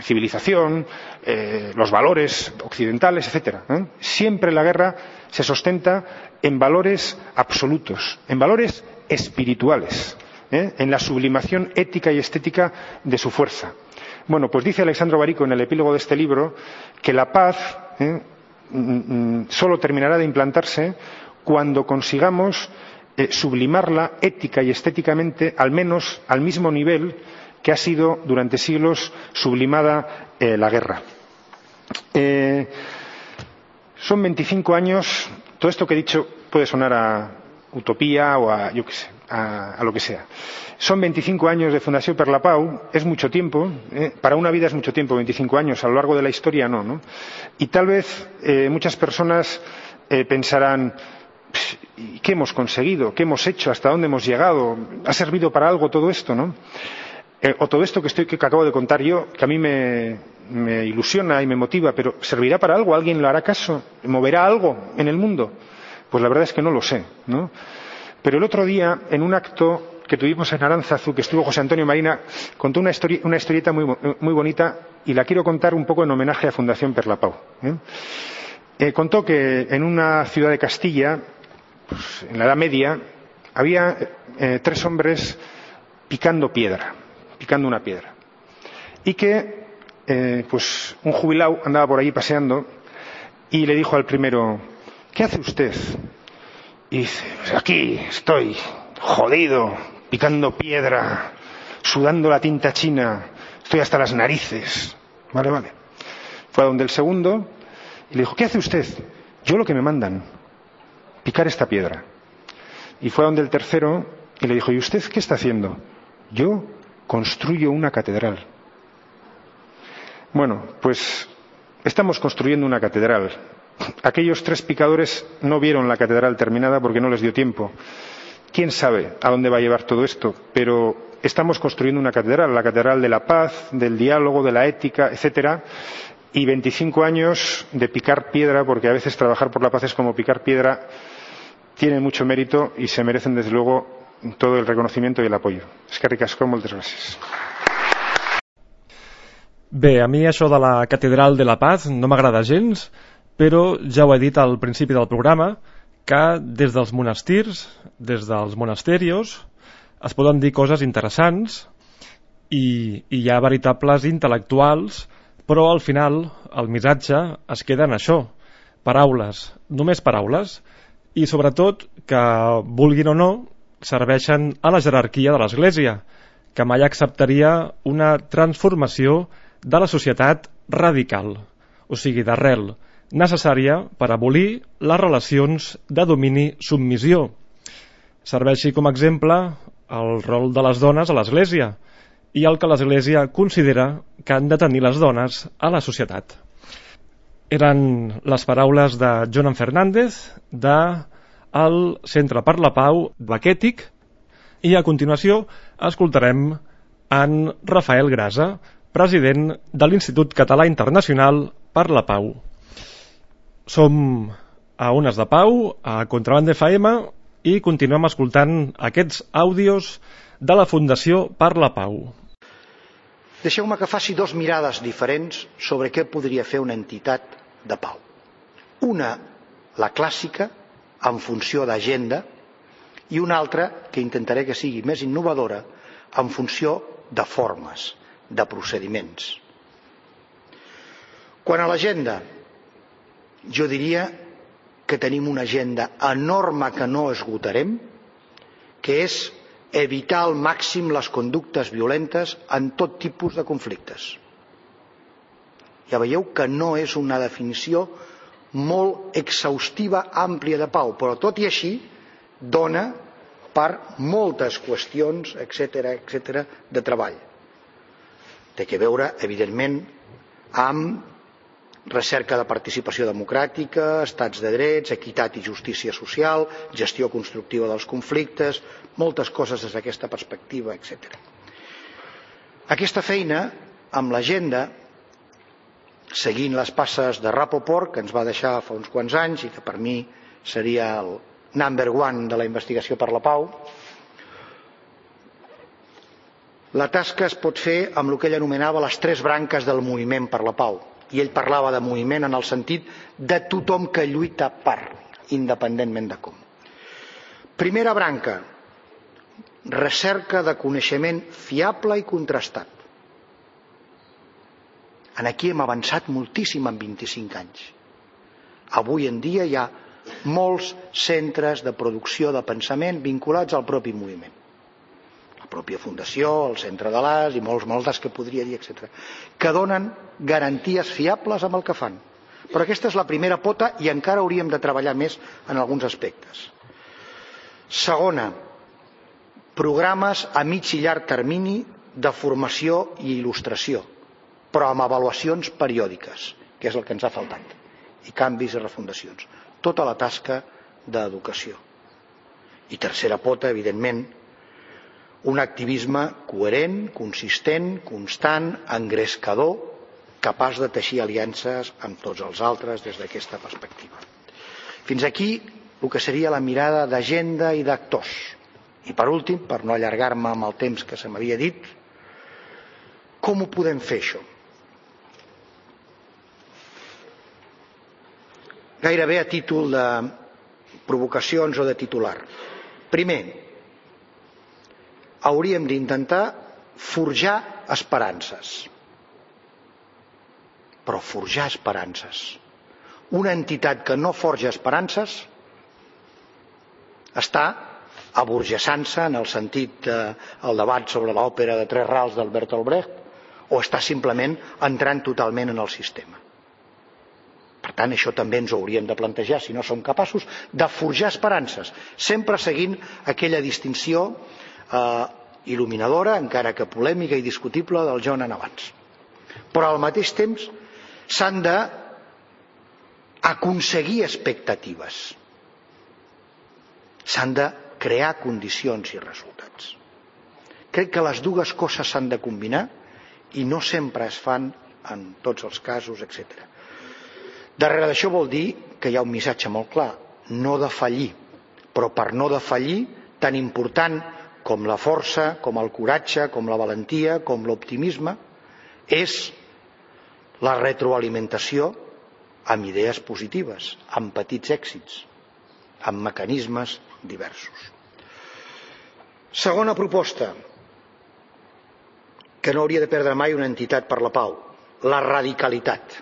civilización, eh, los valores occidentales, etc. ¿eh? Siempre la guerra se sustenta en valores absolutos, en valores espirituales, ¿eh? en la sublimación ética y estética de su fuerza. Bueno, pues dice Alexandro Barico en el epílogo de este libro que la paz mm, mm, solo terminará de implantarse cuando consigamos eh, sublimarla ética y estéticamente al menos al mismo nivel que ha sido durante siglos sublimada eh, la guerra. Eh, son 25 años, todo esto que he dicho puede sonar a utopía o a, yo qué sé, a, lo que sea. Son 25 años de Fundación Per la Pau, es mucho tiempo, para una vida es mucho tiempo, 25 años, a lo largo de la historia no, ¿no? Y tal vez muchas personas pensarán, ¿qué hemos conseguido? ¿Qué hemos hecho? ¿Hasta dónde hemos llegado? ¿Ha servido para algo todo esto, no? Eh, o todo esto que, estoy, que acabo de contar yo, que a mí me, ilusiona y me motiva, pero ¿servirá para algo? ¿Alguien le hará caso? ¿Moverá algo en el mundo? Pues la verdad es que no lo sé, ¿no? Pero el otro día, en un acto que tuvimos en Aranzazu, que estuvo José Antonio Marina, contó una, una historieta muy, muy, bonita y la quiero contar un poco en homenaje a Fundación Perlapau. ¿eh? Eh, contó que en una ciudad de Castilla pues, en la Edad Media, había eh, tres hombres picando piedra, picando una piedra. Y que, eh, pues, un jubilado andaba por allí paseando y le dijo al primero, ¿qué hace usted? Y dice, pues aquí estoy, jodido, picando piedra, sudando la tinta china, estoy hasta las narices. Vale, vale. Fue a donde el segundo y le dijo, ¿qué hace usted? Yo lo que me mandan picar esta piedra. Y fue a donde el tercero y le dijo, ¿y usted qué está haciendo? Yo construyo una catedral. Bueno, pues estamos construyendo una catedral. Aquellos tres picadores no vieron la catedral terminada porque no les dio tiempo. ¿Quién sabe a dónde va a llevar todo esto? Pero estamos construyendo una catedral, la catedral de la paz, del diálogo, de la ética, etcétera. Y 25 años de picar piedra, porque a veces trabajar por la paz es como picar piedra, tienen mucho mérito y se merecen, desde luego, todo el reconocimiento i el apoyo. És que ricasco, moltes gràcies. Bé, a mi això de la Catedral de la Paz no m'agrada gens, però ja ho he dit al principi del programa, que des dels monestirs, des dels monasterios, es poden dir coses interessants i, i hi ha veritables intel·lectuals, però al final el missatge es queda en això, paraules, només paraules, i sobretot que, vulguin o no, serveixen a la jerarquia de l'Església, que mai acceptaria una transformació de la societat radical, o sigui, d'arrel, necessària per abolir les relacions de domini-submissió. Serveixi com a exemple el rol de les dones a l'Església i el que l'Església considera que han de tenir les dones a la societat. Eren les paraules de Jonan Fernández de el Centre per la Pau Baquètic i a continuació escoltarem en Rafael Grasa, president de l'Institut Català Internacional per la Pau. Som a Ones de Pau, a Contraband FM i continuem escoltant aquests àudios de la Fundació per la Pau. Deixeu-me que faci dos mirades diferents sobre què podria fer una entitat de pau. Una, la clàssica, en funció d'agenda i una altra que intentaré que sigui més innovadora en funció de formes, de procediments. Quan a l'agenda, jo diria que tenim una agenda enorme que no esgotarem, que és evitar al màxim les conductes violentes en tot tipus de conflictes. Ja veieu que no és una definició molt exhaustiva, àmplia de pau, però tot i així dona per moltes qüestions, etc etc de treball. Té que veure, evidentment, amb recerca de participació democràtica, estats de drets, equitat i justícia social, gestió constructiva dels conflictes, moltes coses des d'aquesta perspectiva, etc. Aquesta feina, amb l'agenda, seguint les passes de Rapoport, que ens va deixar fa uns quants anys i que per mi seria el number one de la investigació per la pau, la tasca es pot fer amb el que ell anomenava les tres branques del moviment per la pau, i ell parlava de moviment en el sentit de tothom que lluita per, independentment de com. Primera branca, recerca de coneixement fiable i contrastat. En aquí hem avançat moltíssim en 25 anys. Avui en dia hi ha molts centres de producció de pensament vinculats al propi moviment la pròpia Fundació, el Centre de l'AS i molts, moltes que podria dir, etc., que donen garanties fiables amb el que fan. Però aquesta és la primera pota i encara hauríem de treballar més en alguns aspectes. Segona, programes a mig i llarg termini de formació i il·lustració, però amb avaluacions periòdiques, que és el que ens ha faltat, i canvis i refundacions. Tota la tasca d'educació. I tercera pota, evidentment, un activisme coherent, consistent, constant, engrescador, capaç de teixir aliances amb tots els altres des d'aquesta perspectiva. Fins aquí el que seria la mirada d'agenda i d'actors. I per últim, per no allargar-me amb el temps que se m'havia dit, com ho podem fer això? Gairebé a títol de provocacions o de titular. Primer, hauríem d'intentar forjar esperances. Però forjar esperances. Una entitat que no forja esperances està aburgesant-se en el sentit del debat sobre l'òpera de Tres Rals del Bertolt Brecht o està simplement entrant totalment en el sistema. Per tant, això també ens ho hauríem de plantejar, si no som capaços, de forjar esperances, sempre seguint aquella distinció eh, il·luminadora, encara que polèmica i discutible, del John abans. Però al mateix temps s'han de aconseguir expectatives. S'han de crear condicions i resultats. Crec que les dues coses s'han de combinar i no sempre es fan en tots els casos, etc. Darrere d'això vol dir que hi ha un missatge molt clar, no de fallir, però per no de fallir, tan important com la força, com el coratge, com la valentia, com l'optimisme, és la retroalimentació amb idees positives, amb petits èxits, amb mecanismes diversos. Segona proposta, que no hauria de perdre mai una entitat per la pau, la radicalitat,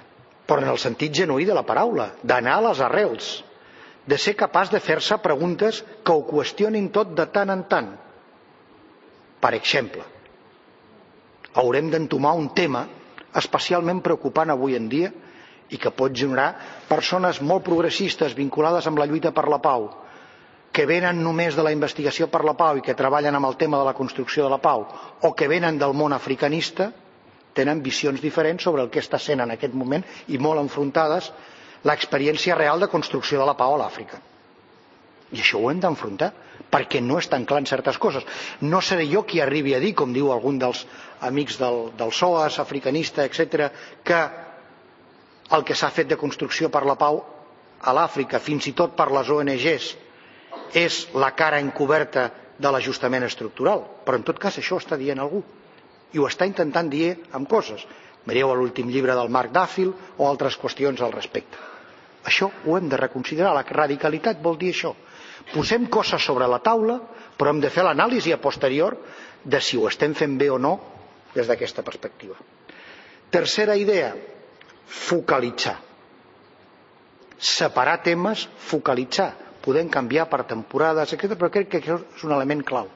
però en el sentit genuí de la paraula, d'anar a les arrels, de ser capaç de fer-se preguntes que ho qüestionin tot de tant en tant, per exemple, haurem d'entomar un tema especialment preocupant avui en dia i que pot generar persones molt progressistes vinculades amb la lluita per la pau, que venen només de la investigació per la pau i que treballen amb el tema de la construcció de la pau, o que venen del món africanista, tenen visions diferents sobre el que està sent en aquest moment i molt enfrontades l'experiència real de construcció de la pau a l'Àfrica. I això ho hem d'enfrontar, perquè no estan clar en certes coses. No seré jo qui arribi a dir, com diu algun dels amics del, del SOAS, africanista, etc., que el que s'ha fet de construcció per la pau a l'Àfrica, fins i tot per les ONGs, és la cara encoberta de l'ajustament estructural. Però en tot cas això està dient algú. I ho està intentant dir amb coses. Mireu l'últim llibre del Marc Dàfil o altres qüestions al respecte. Això ho hem de reconsiderar. La radicalitat vol dir això. Posem coses sobre la taula, però hem de fer l'anàlisi a posterior de si ho estem fent bé o no des d'aquesta perspectiva. Tercera idea, focalitzar. Separar temes, focalitzar. Podem canviar per temporades, etc. però crec que això és un element clau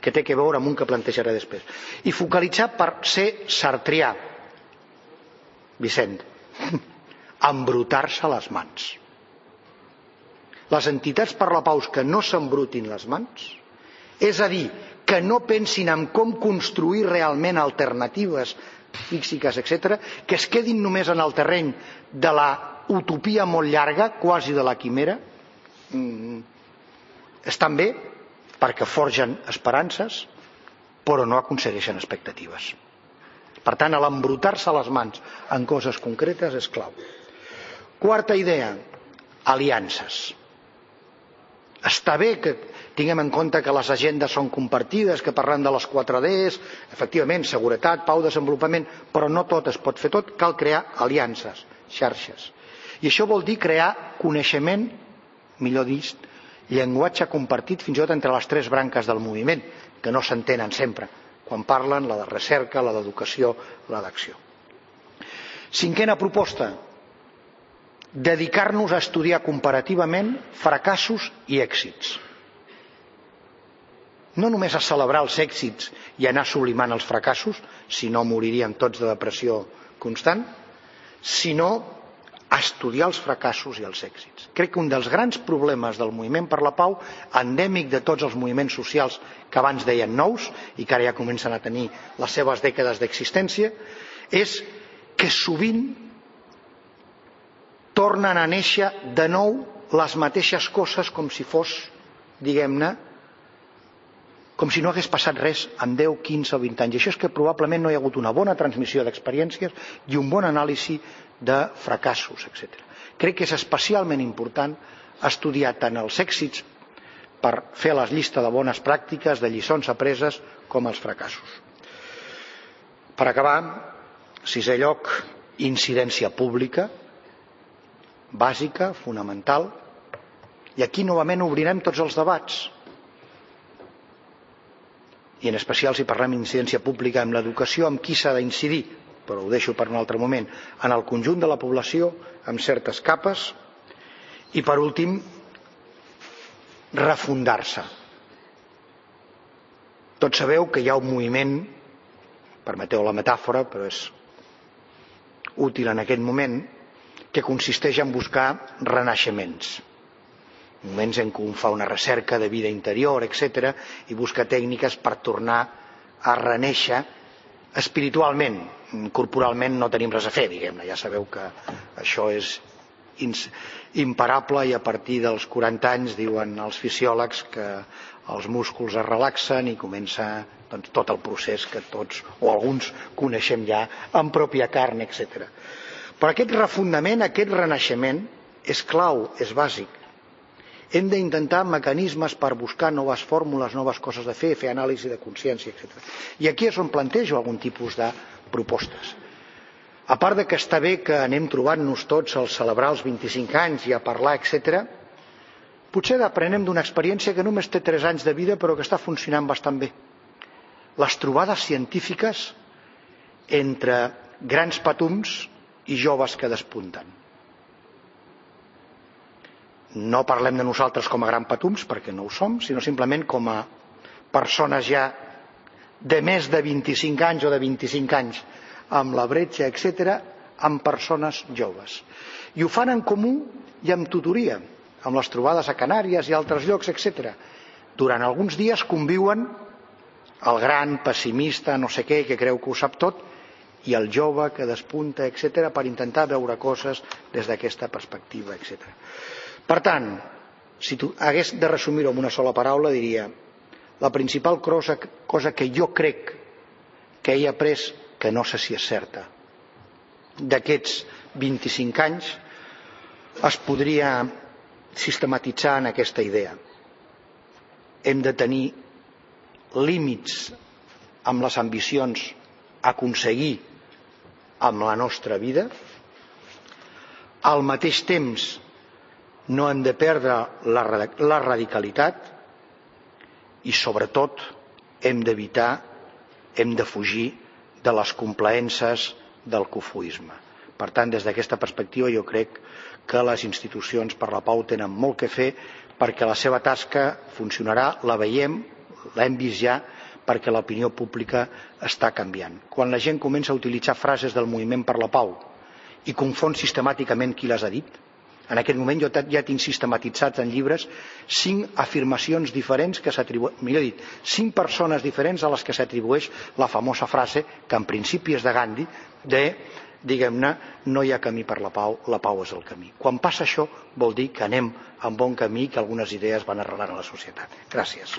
que té que veure amb un que plantejaré després. I focalitzar per ser sartrià. Vicent, [LAUGHS] embrutar-se les mans. Les entitats per la pau que no s'embrutin les mans, és a dir, que no pensin en com construir realment alternatives físiques, etc., que es quedin només en el terreny de la utopia molt llarga, quasi de la quimera, mm, estan bé perquè forgen esperances, però no aconsegueixen expectatives. Per tant, l'embrutar-se les mans en coses concretes és clau. Quarta idea, aliances. Està bé que tinguem en compte que les agendes són compartides, que parlem de les 4Ds, efectivament, seguretat, pau, desenvolupament, però no tot es pot fer tot, cal crear aliances, xarxes. I això vol dir crear coneixement, millor dit, llenguatge compartit fins i tot entre les tres branques del moviment, que no s'entenen sempre, quan parlen la de recerca, la d'educació, la d'acció. Cinquena proposta, dedicar-nos a estudiar comparativament fracassos i èxits. No només a celebrar els èxits i anar sublimant els fracassos, si no moriríem tots de depressió constant, sinó a estudiar els fracassos i els èxits. Crec que un dels grans problemes del moviment per la pau, endèmic de tots els moviments socials que abans deien nous i que ara ja comencen a tenir les seves dècades d'existència, és que sovint tornen a néixer de nou les mateixes coses com si fos, diguem-ne, com si no hagués passat res en 10, 15 o 20 anys. I això és que probablement no hi ha hagut una bona transmissió d'experiències i un bon anàlisi de fracassos, etc. Crec que és especialment important estudiar tant els èxits per fer la llista de bones pràctiques, de lliçons apreses, com els fracassos. Per acabar, sisè lloc, incidència pública, bàsica, fonamental, i aquí novament obrirem tots els debats. I en especial si parlem d'incidència pública amb l'educació, amb qui s'ha d'incidir, però ho deixo per un altre moment, en el conjunt de la població, amb certes capes, i per últim, refundar-se. Tots sabeu que hi ha un moviment, permeteu la metàfora, però és útil en aquest moment, que consisteix en buscar renaixements moments en què un fa una recerca de vida interior, etc., i busca tècniques per tornar a reneixer espiritualment. Corporalment no tenim res a fer, diguem-ne. Ja sabeu que això és imparable i a partir dels 40 anys diuen els fisiòlegs que els músculs es relaxen i comença doncs, tot el procés que tots o alguns coneixem ja en pròpia carn, etc. Però aquest refundament, aquest renaixement, és clau, és bàsic. Hem d'intentar mecanismes per buscar noves fórmules, noves coses de fer, fer anàlisi de consciència, etc. I aquí és on plantejo algun tipus de propostes. A part de que està bé que anem trobant-nos tots al celebrar els 25 anys i a parlar, etc., potser aprenem d'una experiència que només té 3 anys de vida però que està funcionant bastant bé. Les trobades científiques entre grans patums i joves que despunten. No parlem de nosaltres com a gran patums, perquè no ho som, sinó simplement com a persones ja de més de 25 anys o de 25 anys amb la bretxa, etc., amb persones joves. I ho fan en comú i amb tutoria, amb les trobades a Canàries i altres llocs, etc. Durant alguns dies conviuen el gran pessimista, no sé què, que creu que ho sap tot, i el jove que despunta, etc., per intentar veure coses des d'aquesta perspectiva, etc. Per tant, si tu hagués de resumir-ho en una sola paraula, diria la principal cosa, cosa que jo crec que he après, que no sé si és certa, d'aquests 25 anys, es podria sistematitzar en aquesta idea. Hem de tenir límits amb les ambicions a aconseguir amb la nostra vida, Al mateix temps, no hem de perdre la, la radicalitat i, sobretot, hem d'evitar, hem de fugir de les complaences del cofuisme. Per tant, des d'aquesta perspectiva, jo crec que les institucions per la pau tenen molt que fer perquè la seva tasca funcionarà, la veiem, l'hem vist ja, perquè l'opinió pública està canviant. Quan la gent comença a utilitzar frases del moviment per la pau i confon sistemàticament qui les ha dit, en aquest moment jo ja tinc sistematitzats en llibres cinc afirmacions diferents que s'atribueixen, millor dit, cinc persones diferents a les que s'atribueix la famosa frase que en principi és de Gandhi de diguem-ne, no hi ha camí per la pau, la pau és el camí. Quan passa això vol dir que anem en bon camí, que algunes idees van arrelant a la societat. Gràcies.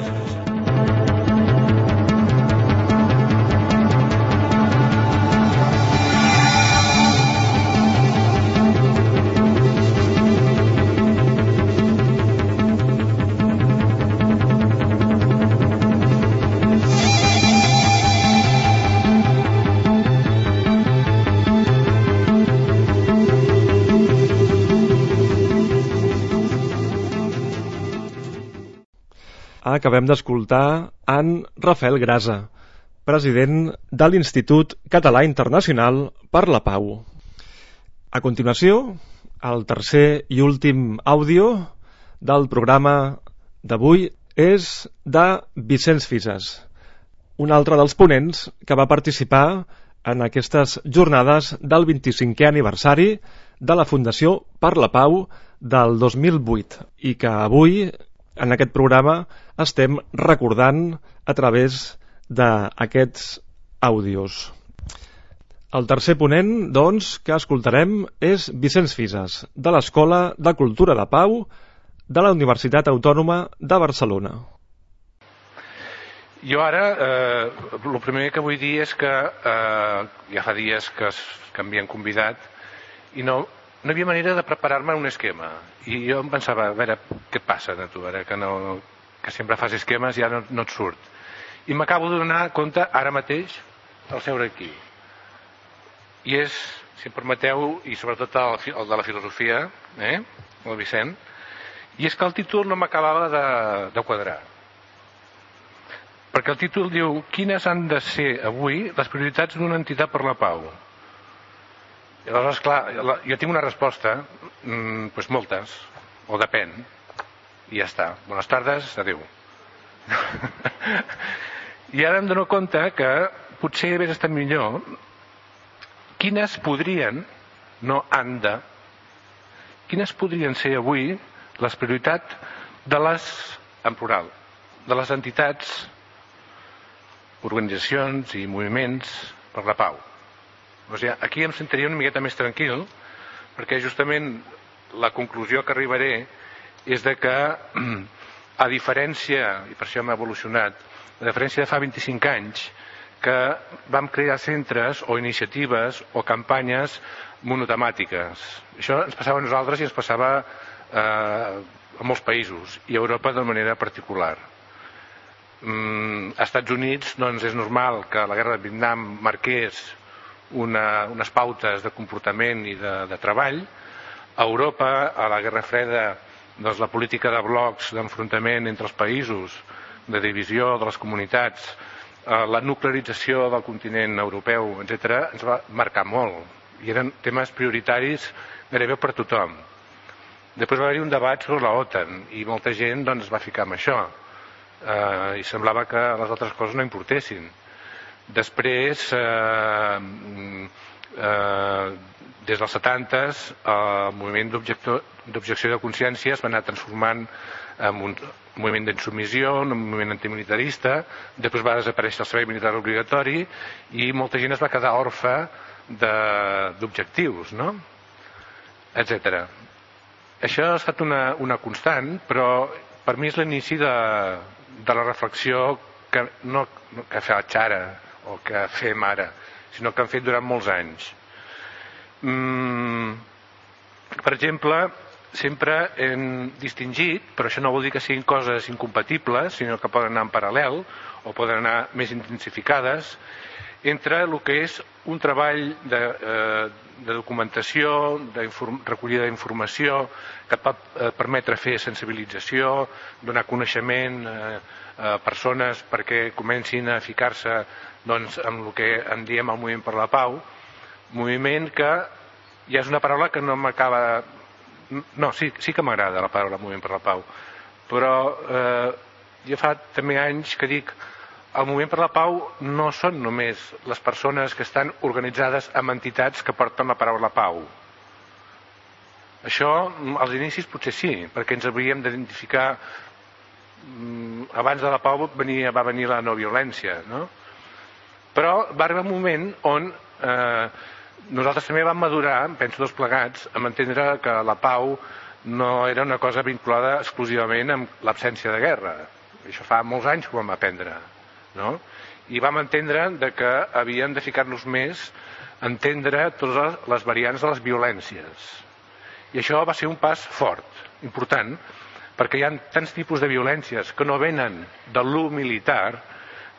acabem d'escoltar en Rafael Grasa, president de l'Institut Català Internacional per la Pau. A continuació, el tercer i últim àudio del programa d'avui és de Vicenç Fises, un altre dels ponents que va participar en aquestes jornades del 25è aniversari de la Fundació per la Pau del 2008 i que avui en aquest programa estem recordant a través d'aquests àudios. El tercer ponent, doncs, que escoltarem és Vicenç Fises, de l'Escola de Cultura de Pau de la Universitat Autònoma de Barcelona. Jo ara, eh, el primer que vull dir és que eh, ja fa dies que, es, que m'havien convidat i no, no hi havia manera de preparar-me un esquema. I jo em pensava, a veure, què passa a tu, ara que, no, que sempre fas esquemes i ja no, no et surt. I m'acabo de donar compte ara mateix al seure aquí. I és, si em permeteu, i sobretot el, el de la filosofia, eh? el Vicent, i és que el títol no m'acabava de, de quadrar. Perquè el títol diu quines han de ser avui les prioritats d'una entitat per la pau i aleshores, clar, jo tinc una resposta, doncs moltes, o depèn, i ja està. Bones tardes, adeu. [LAUGHS] I ara em dono compte que potser hauria estat millor quines podrien, no han de, quines podrien ser avui les prioritats de les, en plural, de les entitats, organitzacions i moviments per la pau. O sigui, aquí em sentiria una miqueta més tranquil, perquè justament la conclusió que arribaré és de que, [CLEARS THROAT] a diferència, i per això hem evolucionat, a diferència de fa 25 anys, que vam crear centres o iniciatives o campanyes monotemàtiques. Això ens passava a nosaltres i ens passava eh, a molts països, i a Europa de manera particular. Mm, als Estats Units doncs, és normal que la guerra de Vietnam marqués una, unes pautes de comportament i de, de treball. A Europa, a la Guerra Freda, doncs la política de blocs d'enfrontament entre els països, de divisió de les comunitats, eh, la nuclearització del continent europeu, etc., ens va marcar molt. I eren temes prioritaris gairebé per tothom. Després va haver-hi un debat sobre la OTAN i molta gent doncs, va ficar amb això. Eh, I semblava que les altres coses no importessin Després, eh, eh, des dels 70 el moviment d'objecció de consciència es va anar transformant en un moviment d'insubmissió, un moviment antimilitarista, després va desaparèixer el servei militar obligatori i molta gent es va quedar orfa d'objectius, no? etc. Això ha estat una, una constant, però per mi és l'inici de, de la reflexió que no que faig ara o que fem ara, sinó que han fet durant molts anys. Mm, per exemple, sempre hem distingit, però això no vol dir que siguin coses incompatibles, sinó que poden anar en paral·lel o poden anar més intensificades, entre el que és un treball de, eh, de documentació, de recollida d'informació, que pot eh, permetre fer sensibilització, donar coneixement eh, a persones perquè comencin a ficar-se doncs, amb el que en diem el moviment per la pau, moviment que ja és una paraula que no m'acaba... No, sí, sí que m'agrada la paraula moviment per la pau, però eh, jo fa també anys que dic el moviment per la pau no són només les persones que estan organitzades amb entitats que porten la paraula pau. Això, als inicis potser sí, perquè ens hauríem d'identificar mm, abans de la pau venia, va venir la no violència, no? Però va arribar un moment on eh, nosaltres també vam madurar, penso dos plegats, amb entendre que la pau no era una cosa vinculada exclusivament amb l'absència de guerra. Això fa molts anys que ho vam aprendre no? i vam entendre de que havíem de ficar-nos més a entendre totes les variants de les violències. I això va ser un pas fort, important, perquè hi ha tants tipus de violències que no venen de l'ú militar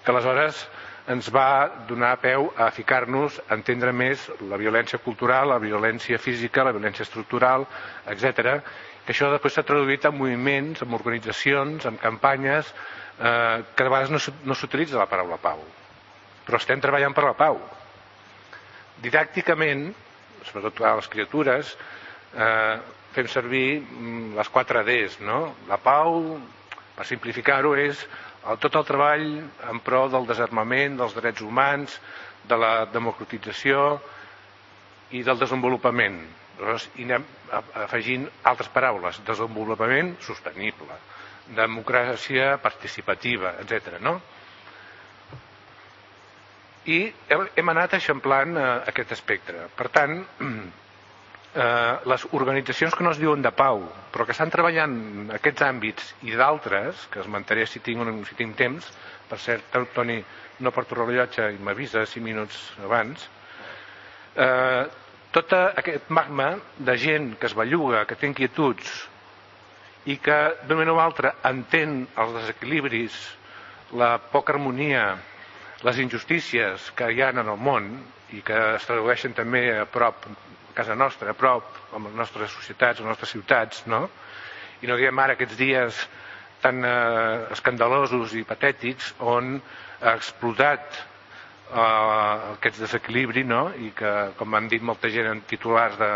que aleshores ens va donar peu a ficar-nos a entendre més la violència cultural, la violència física, la violència estructural, etc. Que això després s'ha traduït en moviments, en organitzacions, en campanyes, eh, que de vegades no, no s'utilitza la paraula pau, però estem treballant per la pau. Didàcticament, sobretot a les criatures, eh, fem servir mm, les 4 Ds, no? La pau, per simplificar-ho, és el, tot el treball en pro del desarmament, dels drets humans, de la democratització i del desenvolupament. Llavors, i anem afegint altres paraules. Desenvolupament sostenible, democràcia participativa, etc. No? I hem anat eixamplant eh, aquest espectre. Per tant, [CLEARS THROAT] eh, les organitzacions que no es diuen de pau, però que estan treballant en aquests àmbits i d'altres, que esmentaré si tinc, si tinc temps, per cert, Toni, no porto rellotge i m'avisa 5 minuts abans, eh, tot aquest magma de gent que es belluga, que té inquietuds, i que d'una manera o altra entén els desequilibris, la poca harmonia, les injustícies que hi ha en el món i que es tradueixen també a prop, a casa nostra, a prop, amb les nostres societats, les nostres ciutats, no? I no diem ara aquests dies tan eh, escandalosos i patètics on ha explotat eh, aquest desequilibri, no? I que, com han dit molta gent en titulars de,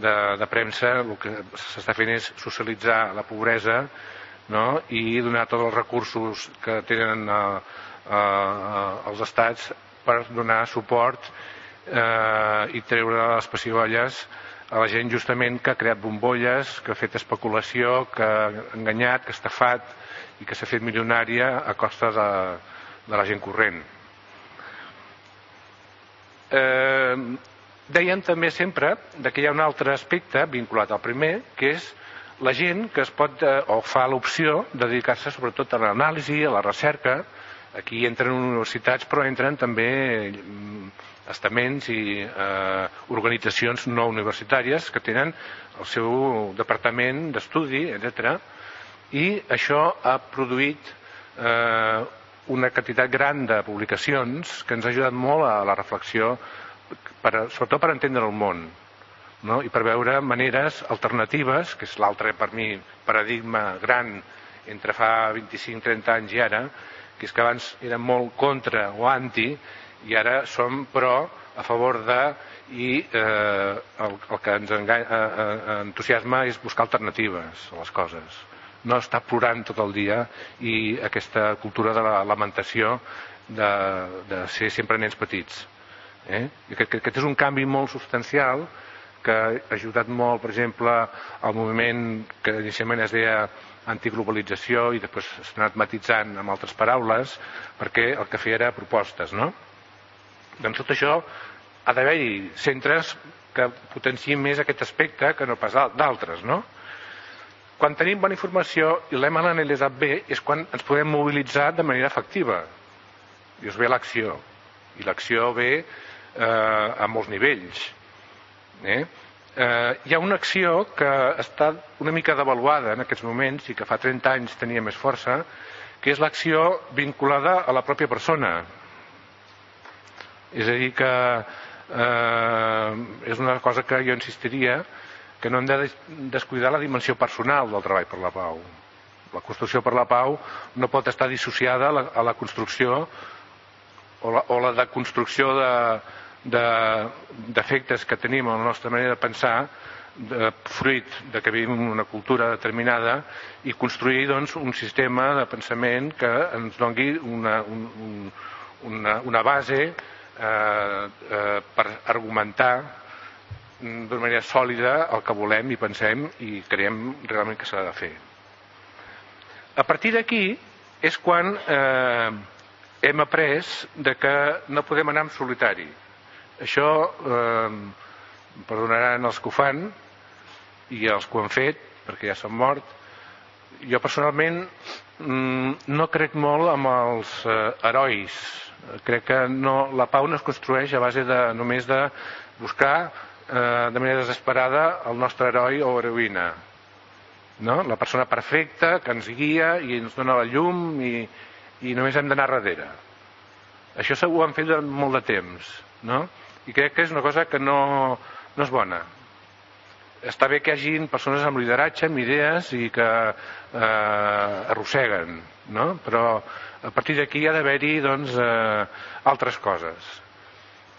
de, de premsa el que s'està fent és socialitzar la pobresa no? i donar tots els recursos que tenen a, a, a, els estats per donar suport eh, i treure les pessigolles a la gent justament que ha creat bombolles, que ha fet especulació, que ha enganyat, que ha estafat i que s'ha fet milionària a costa de, de la gent corrent. Eh, Deien també sempre que hi ha un altre aspecte vinculat al primer, que és la gent que es pot, eh, o fa l'opció de dedicar-se sobretot a l'anàlisi, a la recerca, aquí entren universitats però entren també mm, estaments i eh, organitzacions no universitàries que tenen el seu departament d'estudi, etc. I això ha produït eh, una quantitat gran de publicacions que ens ha ajudat molt a la reflexió per, sobretot per entendre el món no? i per veure maneres alternatives, que és l'altre per mi paradigma gran entre fa 25-30 anys i ara, que és que abans érem molt contra o anti i ara som però a favor de i eh, el, el que ens enganya, eh, eh, entusiasma és buscar alternatives a les coses no estar plorant tot el dia i aquesta cultura de la lamentació de, de ser sempre nens petits Eh? I aquest, aquest és un canvi molt substancial que ha ajudat molt, per exemple, al moviment que inicialment es deia antiglobalització i després s'ha anat matitzant amb altres paraules perquè el que feia era propostes, no? Doncs tot això ha d'haver-hi centres que potenciïn més aquest aspecte que no pas d'altres, no? Quan tenim bona informació i l'hem analitzat bé és quan ens podem mobilitzar de manera efectiva. I us ve l'acció. I l'acció ve eh, a molts nivells. Eh? Eh, hi ha una acció que està una mica devaluada en aquests moments i que fa 30 anys tenia més força, que és l'acció vinculada a la pròpia persona. És a dir, que eh, és una cosa que jo insistiria que no hem de descuidar la dimensió personal del treball per la pau. La construcció per la pau no pot estar dissociada a la, a la construcció o la, o la deconstrucció d'efectes de, de, que tenim a la nostra manera de pensar de, fruit de que vivim en una cultura determinada i construir doncs, un sistema de pensament que ens dongui una, un, un, una, una base eh, eh, per argumentar d'una manera sòlida el que volem i pensem i creiem realment que s'ha de fer. A partir d'aquí és quan eh, hem après de que no podem anar en solitari. Això eh, perdonaran els que ho fan i els que ho han fet, perquè ja s'han mort. Jo personalment mm, no crec molt amb els eh, herois Crec que no, la pau no es construeix a base de, només de buscar eh, de manera desesperada el nostre heroi o heroïna. No? La persona perfecta que ens guia i ens dona la llum i, i només hem d'anar darrere. Això ho han fet molt de temps, no? I crec que és una cosa que no, no és bona. Està bé que hi hagin persones amb lideratge, amb idees i que eh, arrosseguen, no? Però a partir d'aquí hi ha d'haver-hi doncs, eh, altres coses.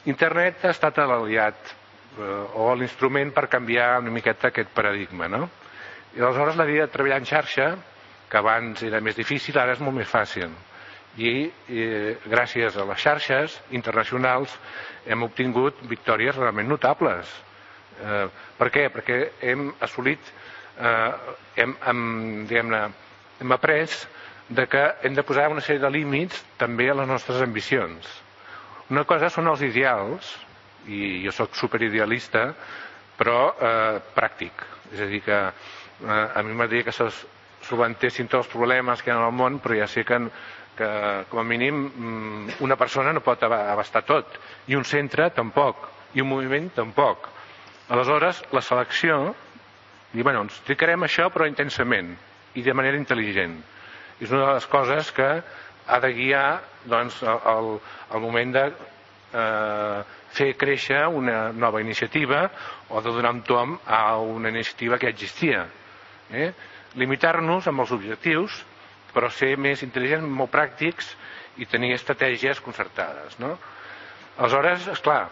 Internet ha estat l'aliat eh, o l'instrument per canviar una miqueta aquest paradigma. No? I aleshores la vida de treballar en xarxa, que abans era més difícil, ara és molt més fàcil. I eh, gràcies a les xarxes internacionals hem obtingut victòries realment notables. Eh, per què? Perquè hem assolit, eh, hem, hem, diguem-ne, hem après de que hem de posar una sèrie de límits també a les nostres ambicions. Una cosa són els ideals, i jo sóc superidealista, però eh, pràctic. És a dir, que eh, a mi m'agradaria que se solventessin tots els problemes que hi ha el món, però ja sé que, que com a mínim mm, una persona no pot abastar tot, i un centre tampoc, i un moviment tampoc. Aleshores, la selecció, dir, bueno, ens tricarem això però intensament i de manera intel·ligent és una de les coses que ha de guiar doncs, el, el moment de eh, fer créixer una nova iniciativa o de donar un tom a una iniciativa que existia. Eh? Limitar-nos amb els objectius, però ser més intel·ligents, molt pràctics i tenir estratègies concertades. No? Aleshores, és clar,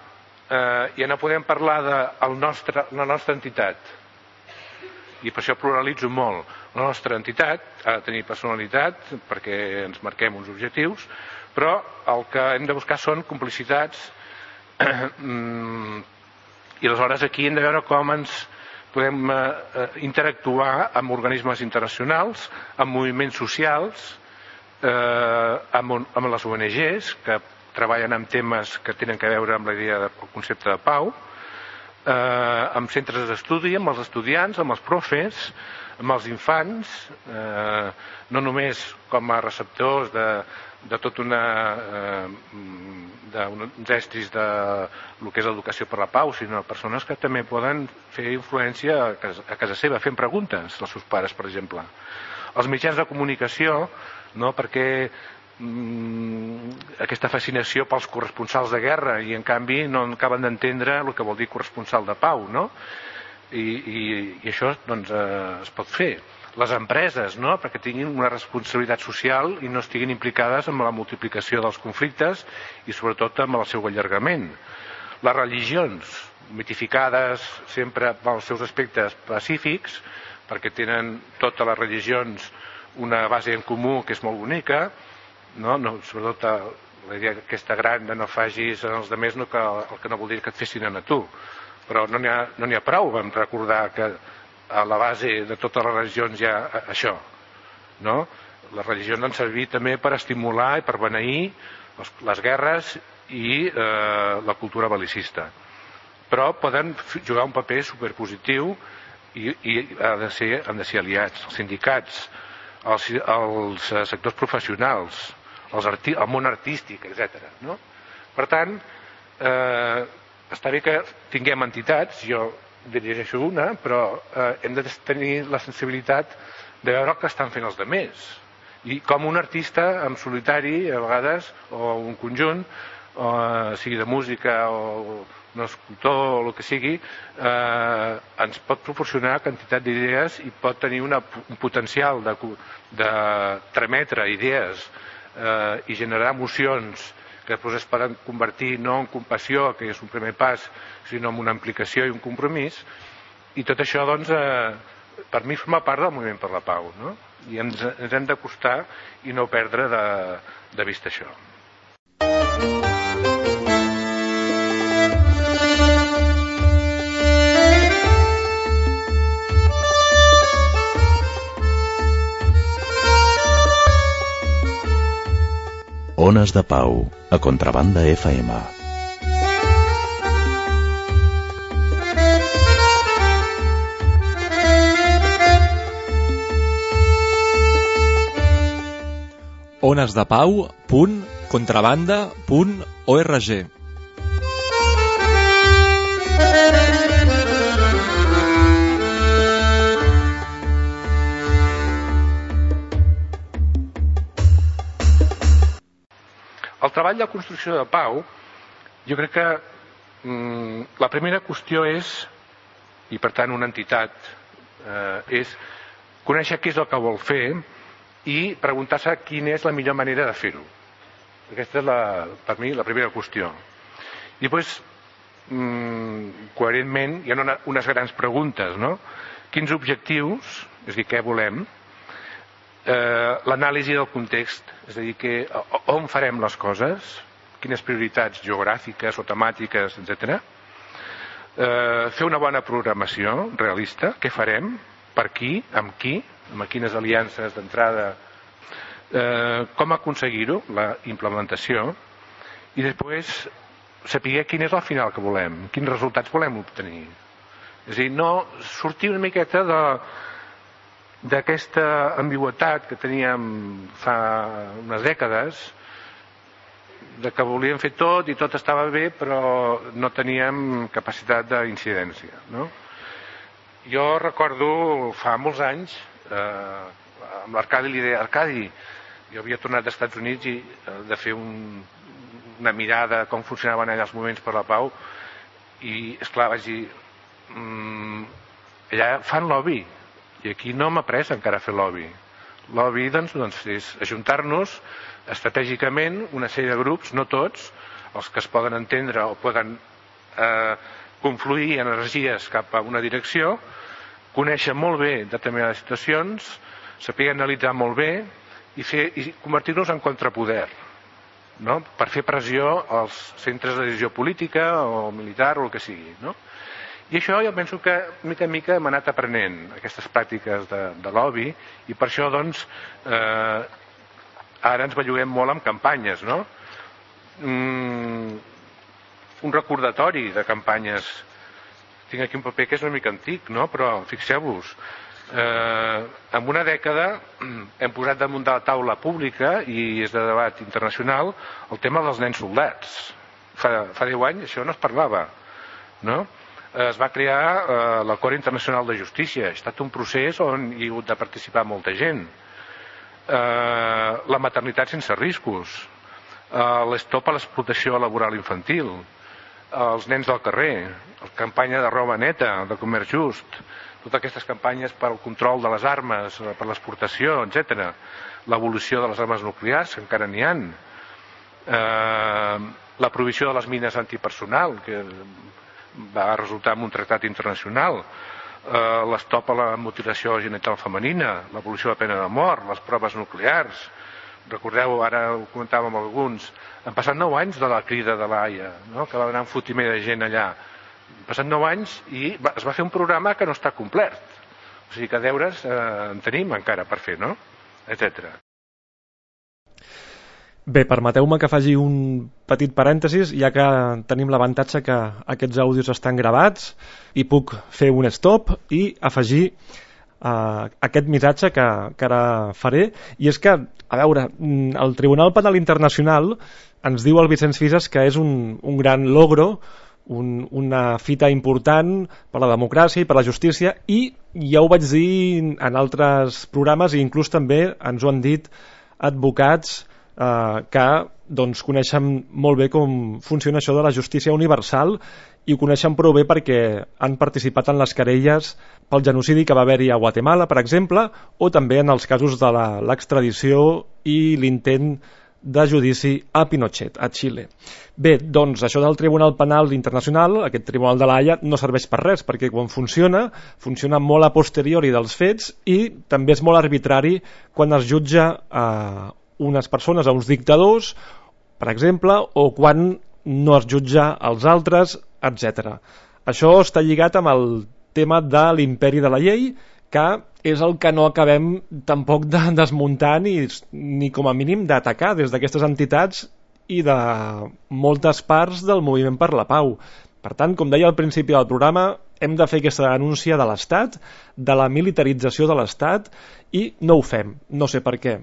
eh, ja no podem parlar de el nostre, la nostra entitat, i per això pluralitzo molt. La nostra entitat ha de tenir personalitat perquè ens marquem uns objectius, però el que hem de buscar són complicitats [CLEARS THROAT] mm, i aleshores aquí hem de veure com ens podem eh, eh, interactuar amb organismes internacionals, amb moviments socials, eh, amb, amb les ONGs que treballen amb temes que tenen a veure amb la idea del concepte de pau, eh, amb centres d'estudi, amb els estudiants, amb els profes, amb els infants, eh, no només com a receptors de, de tot una eh, d'uns estris de el que és l'educació per la pau, sinó persones que també poden fer influència a casa, a casa seva, fent preguntes als seus pares, per exemple. Els mitjans de comunicació, no, perquè mm, aquesta fascinació pels corresponsals de guerra i en canvi no acaben d'entendre el que vol dir corresponsal de pau, no? I, i, i això doncs, eh, es pot fer. Les empreses, no? perquè tinguin una responsabilitat social i no estiguin implicades en la multiplicació dels conflictes i sobretot amb el seu allargament. Les religions, mitificades sempre pels seus aspectes pacífics, perquè tenen totes les religions una base en comú que és molt bonica, no? no sobretot eh, la idea aquesta gran de no facis als altres no, que, el que no voldria que et fessin a tu però no n'hi ha, no ha prou vam recordar que a la base de totes les religions hi ha això no? les religions han servit també per estimular i per beneir les, guerres i eh, la cultura belicista. Però poden jugar un paper superpositiu i, i ha de ser, han de ser aliats, els sindicats, els, els eh, sectors professionals, els arti el món artístic, etc. No? Per tant, eh, està bé que tinguem entitats, jo dirigeixo una, però eh, hem de tenir la sensibilitat de veure el que estan fent els demés. I com un artista en solitari, a vegades, o un conjunt, o, eh, sigui de música o un escultor o el que sigui, eh, ens pot proporcionar quantitat d'idees i pot tenir una, un potencial de, de trametre idees eh, i generar emocions que després es poden convertir no en compassió, que és un primer pas, sinó en una implicació i un compromís. I tot això, doncs, eh, per mi forma part del moviment per la pau, no? I ens, ens hem d'acostar i no perdre de, de vista això. Ones de Pau, a Contrabanda FM. onesdepau.contrabanda.org El treball de construcció de pau, jo crec que mm, la primera qüestió és, i per tant una entitat, eh, és conèixer què és el que vol fer i preguntar-se quina és la millor manera de fer-ho. Aquesta és, la, per mi, la primera qüestió. I després, mm, coherentment, hi ha una, unes grans preguntes, no? Quins objectius, és a dir, què volem, eh, l'anàlisi del context, és a dir, que, on farem les coses, quines prioritats geogràfiques o temàtiques, etc. Eh, fer una bona programació realista, què farem, per qui, amb qui, amb quines aliances d'entrada, eh, com aconseguir-ho, la implementació, i després saber quin és el final que volem, quins resultats volem obtenir. És a dir, no sortir una miqueta de, d'aquesta ambigüetat que teníem fa unes dècades, de que volíem fer tot i tot estava bé, però no teníem capacitat d'incidència. No? Jo recordo fa molts anys, eh, amb l'Arcadi li deia, Arcadi, jo havia tornat als Estats Units i eh, de fer un, una mirada com funcionaven allà els moviments per la pau i, és clar vaig dir, mm, allà fan lobby, i aquí no hem après encara a fer lobby. Lobby doncs, doncs és ajuntar-nos estratègicament una sèrie de grups, no tots, els que es poden entendre o poden eh, confluir energies cap a una direcció, conèixer molt bé determinades situacions, saber analitzar molt bé i, fer, i convertir-nos en contrapoder no? per fer pressió als centres de decisió política o militar o el que sigui. No? I això jo penso que mica en mica hem anat aprenent aquestes pràctiques de, de lobby i per això doncs eh, ara ens belluguem molt amb campanyes, no? Mm, un recordatori de campanyes tinc aquí un paper que és una mica antic, no? però fixeu-vos, eh, en una dècada hem posat damunt de la taula pública i és de debat internacional el tema dels nens soldats. Fa, fa 10 anys això no es parlava, no? Es va crear eh, l'Acord Internacional de Justícia. Ha estat un procés on hi ha hagut de participar molta gent. Eh, la maternitat sense riscos, eh, l'estop a l'explotació laboral infantil, els nens del carrer, la campanya de roba neta, de comerç just, totes aquestes campanyes per al control de les armes, eh, per l'exportació, etc. L'evolució de les armes nuclears, que encara n'hi han. Eh, la provisió de les mines antipersonal, que va resultar en un tractat internacional, eh, l'estop a la mutilació genital femenina, l'evolució de pena de mort, les proves nuclears. Recordeu, ara ho comentàvem alguns, han passat 9 anys de la crida de l'AIA, no? que va anar un fotimer de gent allà. Han passat 9 anys i es va fer un programa que no està complet. O sigui que deures eh, en tenim encara per fer, no? Etcètera. Bé, permeteu-me que faci un petit parèntesis, ja que tenim l'avantatge que aquests àudios estan gravats i puc fer un stop i afegir uh, aquest missatge que, que ara faré, i és que, a veure, mm, el Tribunal Penal Internacional ens diu el Vicenç Fisas que és un, un gran logro, un, una fita important per la democràcia i per la justícia i ja ho vaig dir en altres programes i inclús també ens ho han dit advocats eh, que doncs, coneixen molt bé com funciona això de la justícia universal i ho coneixen prou bé perquè han participat en les querelles pel genocidi que va haver-hi a Guatemala, per exemple, o també en els casos de l'extradició i l'intent de judici a Pinochet, a Xile. Bé, doncs això del Tribunal Penal Internacional, aquest Tribunal de l'Haia, no serveix per res, perquè quan funciona, funciona molt a posteriori dels fets i també és molt arbitrari quan es jutja eh, unes persones a uns dictadors, per exemple, o quan no es jutja els altres, etc. Això està lligat amb el tema de l'imperi de la llei, que és el que no acabem tampoc de [LAUGHS] desmuntar ni, ni com a mínim d'atacar des d'aquestes entitats i de moltes parts del moviment per la pau. Per tant, com deia al principi del programa, hem de fer aquesta denúncia de l'Estat, de la militarització de l'Estat, i no ho fem. No sé per què.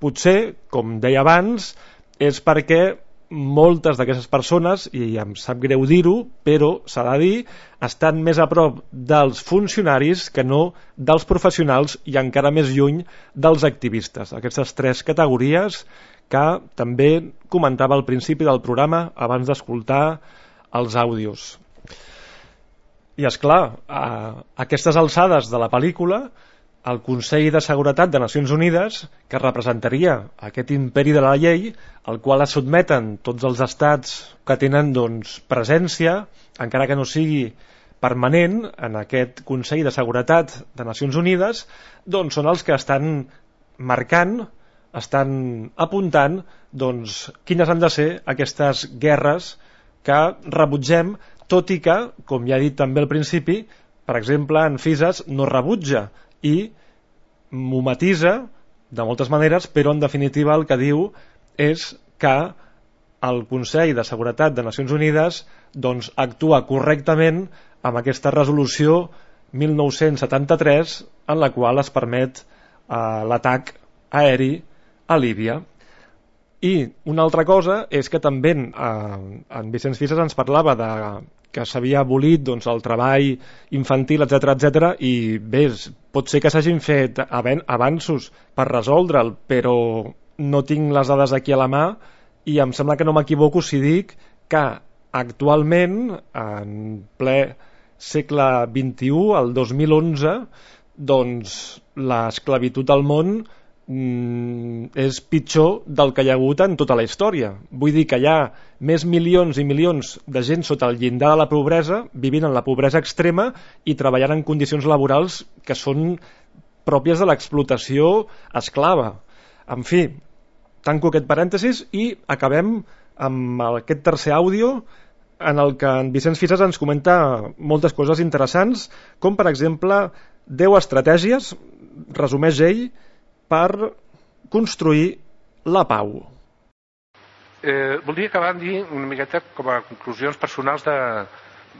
Potser, com deia abans, és perquè moltes d'aquestes persones, i em sap greu dir-ho, però s'ha de dir, estan més a prop dels funcionaris que no dels professionals i encara més lluny dels activistes. Aquestes tres categories que també comentava al principi del programa abans d'escoltar els àudios. I és clar, a aquestes alçades de la pel·lícula el Consell de Seguretat de Nacions Unides, que representaria aquest imperi de la llei, al qual es sotmeten tots els estats que tenen doncs, presència, encara que no sigui permanent en aquest Consell de Seguretat de Nacions Unides, doncs són els que estan marcant, estan apuntant doncs, quines han de ser aquestes guerres que rebutgem, tot i que, com ja he dit també al principi, per exemple, en FISAS no rebutja i m'ho matisa de moltes maneres, però en definitiva el que diu és que el Consell de Seguretat de Nacions Unides doncs, actua correctament amb aquesta resolució 1973 en la qual es permet eh, l'atac aeri a Líbia. I una altra cosa és que també eh, en Vicenç Fisas ens parlava de que s'havia abolit doncs, el treball infantil, etc etc. i bé, pot ser que s'hagin fet avanços per resoldre'l, però no tinc les dades aquí a la mà i em sembla que no m'equivoco si dic que actualment, en ple segle XXI, el 2011, doncs l'esclavitud al món mm, és pitjor del que hi ha hagut en tota la història. Vull dir que hi ha més milions i milions de gent sota el llindar de la pobresa, vivint en la pobresa extrema i treballant en condicions laborals que són pròpies de l'explotació esclava. En fi, tanco aquest parèntesis i acabem amb aquest tercer àudio en el que en Vicenç Fisas ens comenta moltes coses interessants, com per exemple 10 estratègies, resumeix ell, per construir la pau. Eh, voldria acabar dir una miqueta com a conclusions personals de,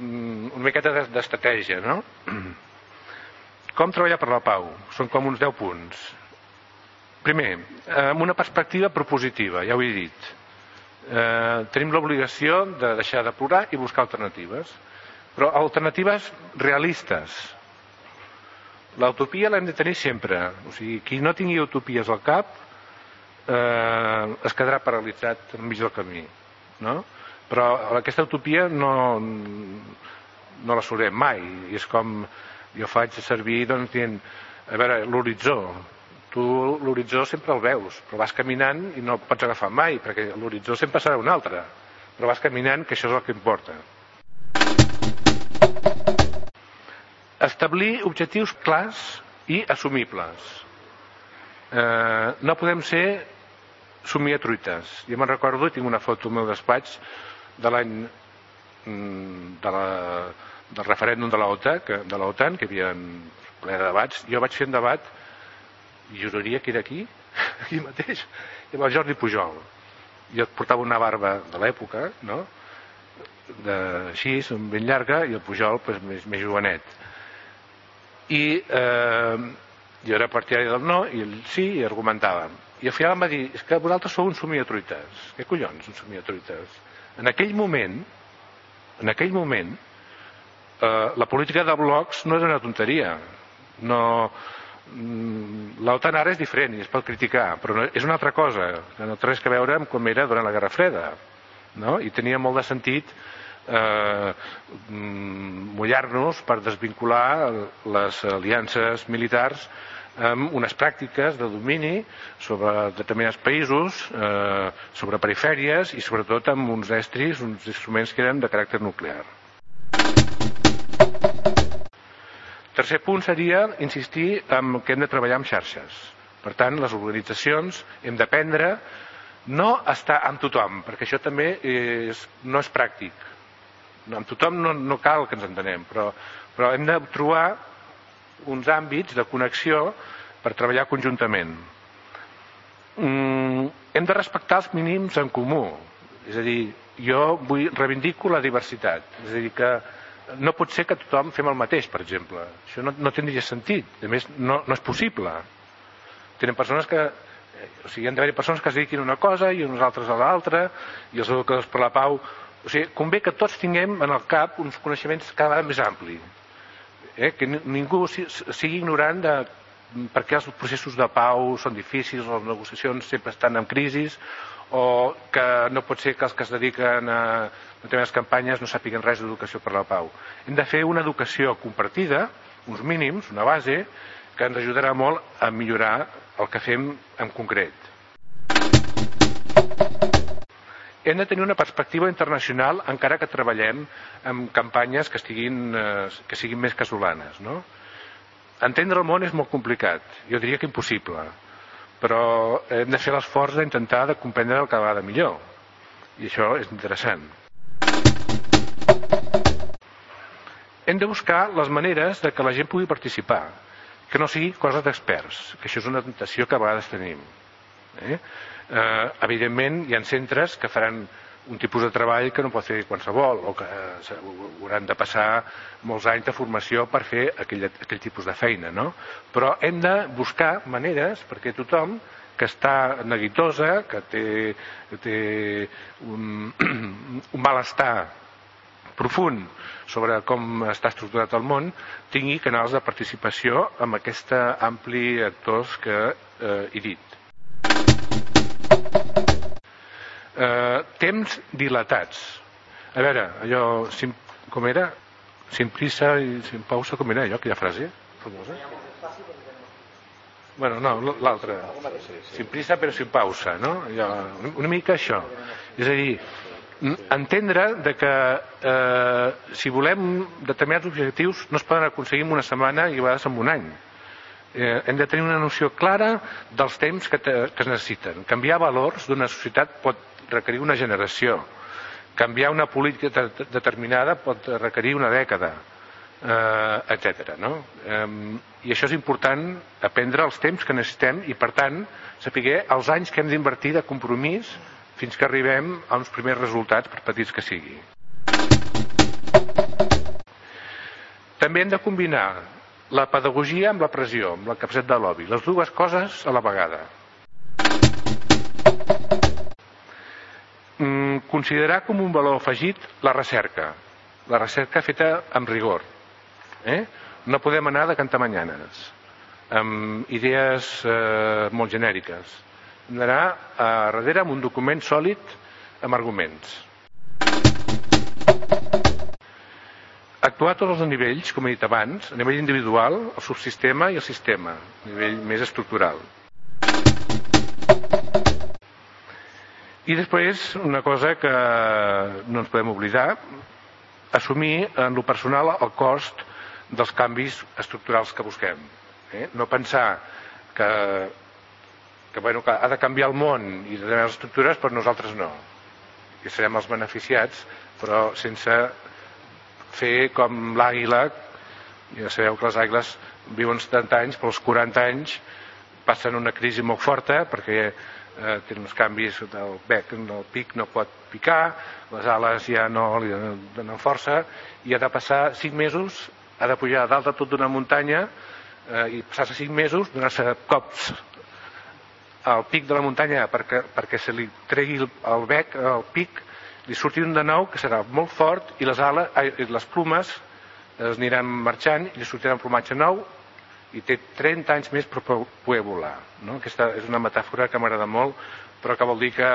mm, una miqueta d'estratègia, no? [CLEARS THROAT] Com treballar per la pau? Són com uns 10 punts. Primer, amb una perspectiva propositiva, ja ho he dit. Eh, tenim l'obligació de deixar de plorar i buscar alternatives, però alternatives realistes, L'utopia l'hem de tenir sempre. O sigui, qui no tingui utopies al cap eh, es quedarà paralitzat enmig del camí. No? Però aquesta utopia no, no la l'assolirem mai. I és com jo faig servir doncs, dient, a veure, l'horitzó. Tu l'horitzó sempre el veus, però vas caminant i no el pots agafar mai, perquè l'horitzó sempre serà un altre. Però vas caminant, que això és el que importa. Establir objectius clars i assumibles. Eh, no podem ser somiatruites. Jo me'n recordo, tinc una foto al meu despatx de l'any mm, de la, del referèndum de l'OTAN, que, de l'OTAN, que hi havia ple de debats. Jo vaig fer un debat i juraria que era aquí, [LAUGHS] aquí mateix, amb el Jordi Pujol. jo portava una barba de l'època, no? de, així, ben llarga, i el Pujol pues, més, més jovenet. I eh, jo era partidari del no, i ell sí, i argumentàvem. I al final em va dir, és que vosaltres sou uns somiatruites. Què collons, uns somiatruites? En aquell moment, en aquell moment, eh, la política de blocs no era una tonteria. No, mm, L'OTAN ara és diferent i es pot criticar, però no, és una altra cosa, que no té res a veure amb com era durant la Guerra Freda. No? I tenia molt de sentit eh, mm, mullar-nos per desvincular les aliances militars amb unes pràctiques de domini sobre determinats països, eh, sobre perifèries i sobretot amb uns estris, uns instruments que eren de caràcter nuclear. Tercer punt seria insistir en que hem de treballar amb xarxes. Per tant, les organitzacions hem d'aprendre no estar amb tothom, perquè això també és, no és pràctic. Amb tothom no, no cal que ens entenem, però, però hem de trobar uns àmbits de connexió per treballar conjuntament. Mm, hem de respectar els mínims en comú. És a dir, jo vull, reivindico la diversitat. És a dir, que no pot ser que tothom fem el mateix, per exemple. Això no, no tindria sentit. A més, no, no és possible. Tenen persones que... Eh, o sigui, han d'haver persones que es dediquin una cosa i uns altres a l'altra, i els educadors per la pau... O sigui, convé que tots tinguem en el cap uns coneixements cada vegada més ampli. Eh? Que ningú sigui ignorant de per què els processos de pau són difícils, les negociacions sempre estan en crisi, o que no pot ser que els que es dediquen a determinades campanyes no sàpiguen res d'educació per la pau. Hem de fer una educació compartida, uns mínims, una base, que ens ajudarà molt a millorar el que fem en concret. Hem de tenir una perspectiva internacional encara que treballem en campanyes que, estiguin, eh, que siguin més casolanes. No? Entendre el món és molt complicat, jo diria que impossible però hem de fer l'esforç d'intentar de comprendre el cada vegada millor i això és interessant hem de buscar les maneres de que la gent pugui participar que no sigui cosa d'experts que això és una tentació que a vegades tenim eh? Eh, evidentment hi ha centres que faran un tipus de treball que no pot fer qualsevol o que eh, hauran de passar molts anys de formació per fer aquell, aquell tipus de feina, no? Però hem de buscar maneres perquè tothom que està neguitosa, que té, que té un, [CLEARS THROAT] un malestar profund sobre com està estructurat el món, tingui canals de participació amb aquesta ampli actors que eh, he dit eh, temps dilatats. A veure, allò, sim, com era? Sin prisa i sin pausa, com era allò, aquella frase famosa? Bueno, no, l'altra. Sin prisa però sin pausa, no? Allò, una mica això. És a dir, entendre de que eh, si volem determinats objectius no es poden aconseguir en una setmana i a vegades en un any. Eh, hem de tenir una noció clara dels temps que, te, que es necessiten. Canviar valors d'una societat pot requerir una generació. Canviar una política determinada pot requerir una dècada, eh, etc. No? Eh, I això és important, aprendre els temps que necessitem i, per tant, saber els anys que hem d'invertir de compromís fins que arribem a uns primers resultats, per petits que sigui. També hem de combinar la pedagogia amb la pressió, amb la capacitat de lobby, les dues coses a la vegada. Mm, considerar com un valor afegit la recerca, la recerca feta amb rigor. Eh? No podem anar de cantamanyanes, amb idees eh, molt genèriques. Hem d'anar a darrere amb un document sòlid amb arguments. Actuar a tots els nivells, com he dit abans, a nivell individual, el subsistema i el sistema, a nivell més estructural. I després, una cosa que no ens podem oblidar, assumir en lo personal el cost dels canvis estructurals que busquem. Eh? No pensar que, que, bueno, que ha de canviar el món i les estructures, però nosaltres no. Que serem els beneficiats, però sense fer com l'àguila, ja sabeu que les àguiles viuen 70 anys, però als 40 anys passen una crisi molt forta perquè eh, té uns canvis del bec, el pic no pot picar, les ales ja no li donen força, i ha de passar 5 mesos, ha de pujar dalt de tot d'una muntanya eh, i passar-se 5 mesos, donar-se cops al pic de la muntanya perquè, perquè se li tregui el, el bec, el pic, li surti un de nou que serà molt fort i les ales, ai, les plumes es aniran marxant i li sortirà un plomatge nou i té 30 anys més per poder volar. No? Aquesta és una metàfora que m'agrada molt, però que vol dir que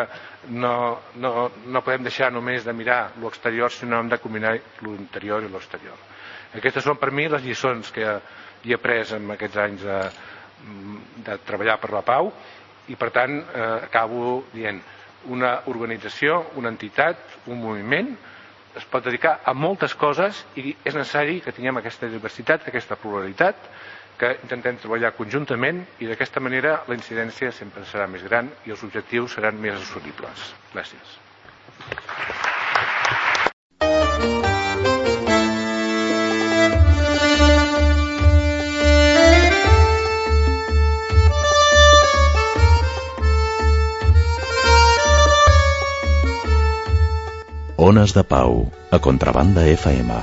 no, no, no podem deixar només de mirar l'exterior, sinó hem de combinar l'interior i l'exterior. Aquestes són per mi les lliçons que he après en aquests anys de, de treballar per la pau i per tant eh, acabo dient una organització, una entitat, un moviment es pot dedicar a moltes coses i és necessari que tinguem aquesta diversitat, aquesta pluralitat que intentem treballar conjuntament i d'aquesta manera la incidència sempre serà més gran i els objectius seran més assolibles. Gràcies. Ones de Pau, a Contrabanda FM.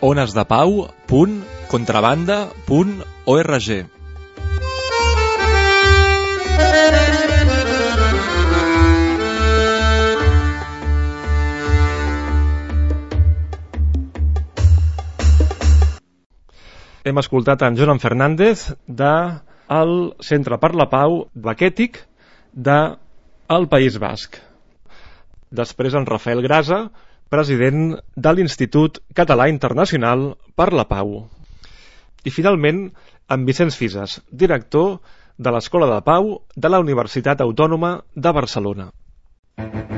onesdepau.contrabanda.org Hem escoltat en Joan Fernández de el Centre per la Pau Baquètic de el País Basc. Després en Rafael Grasa, president de l'Institut Català Internacional per la Pau. I finalment, en Vicenç Fises, director de l'Escola de Pau de la Universitat Autònoma de Barcelona. que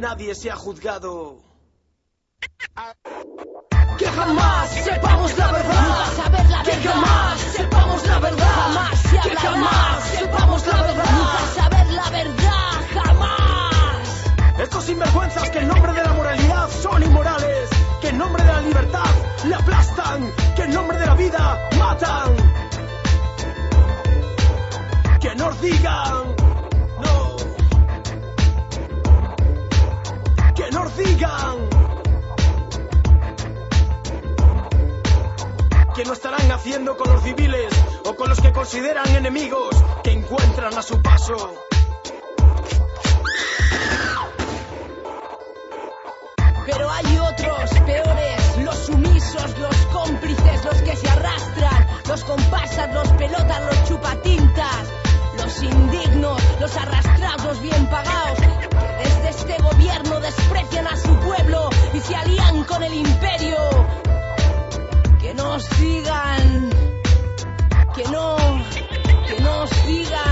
nadie sea juzgado. Con el imperio. Que nos sigan, que no, que nos sigan.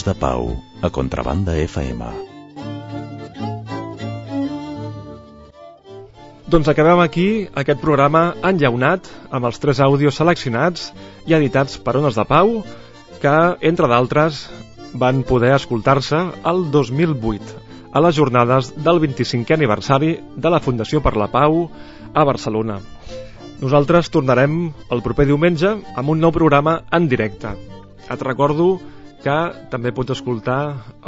Ones de Pau, a Contrabanda FM. Doncs acabem aquí aquest programa enllaunat amb els tres àudios seleccionats i editats per Ones de Pau que, entre d'altres, van poder escoltar-se el 2008 a les jornades del 25è aniversari de la Fundació per la Pau a Barcelona. Nosaltres tornarem el proper diumenge amb un nou programa en directe. Et recordo que també pots escoltar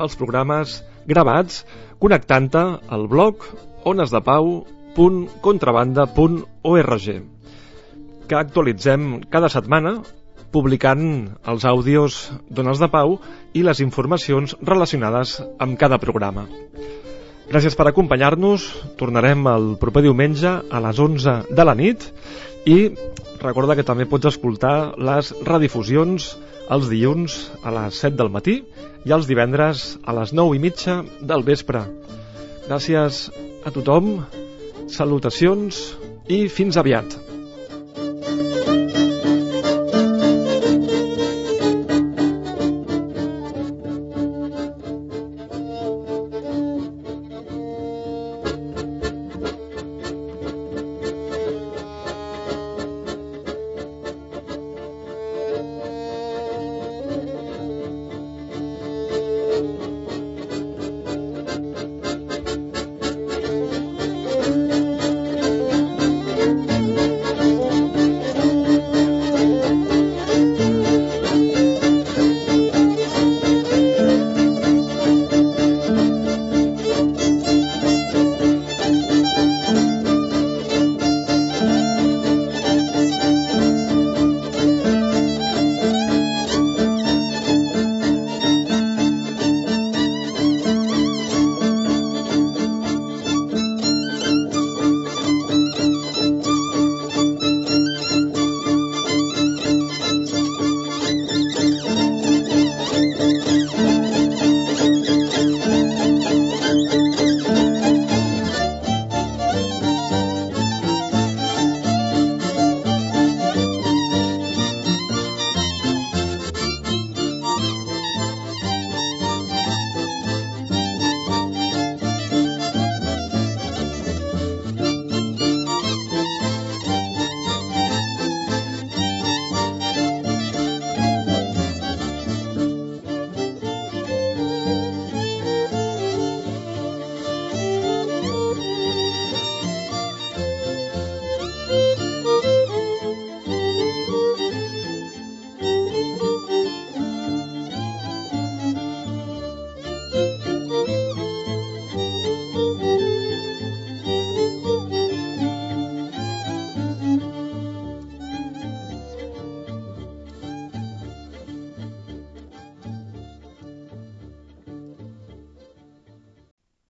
els programes gravats connectant-te al blog onesdepau.contrabanda.org que actualitzem cada setmana publicant els àudios d'Ones de Pau i les informacions relacionades amb cada programa. Gràcies per acompanyar-nos. Tornarem el proper diumenge a les 11 de la nit i recorda que també pots escoltar les redifusions els dilluns a les 7 del matí i els divendres a les 9 i mitja del vespre. Gràcies a tothom, salutacions i fins aviat.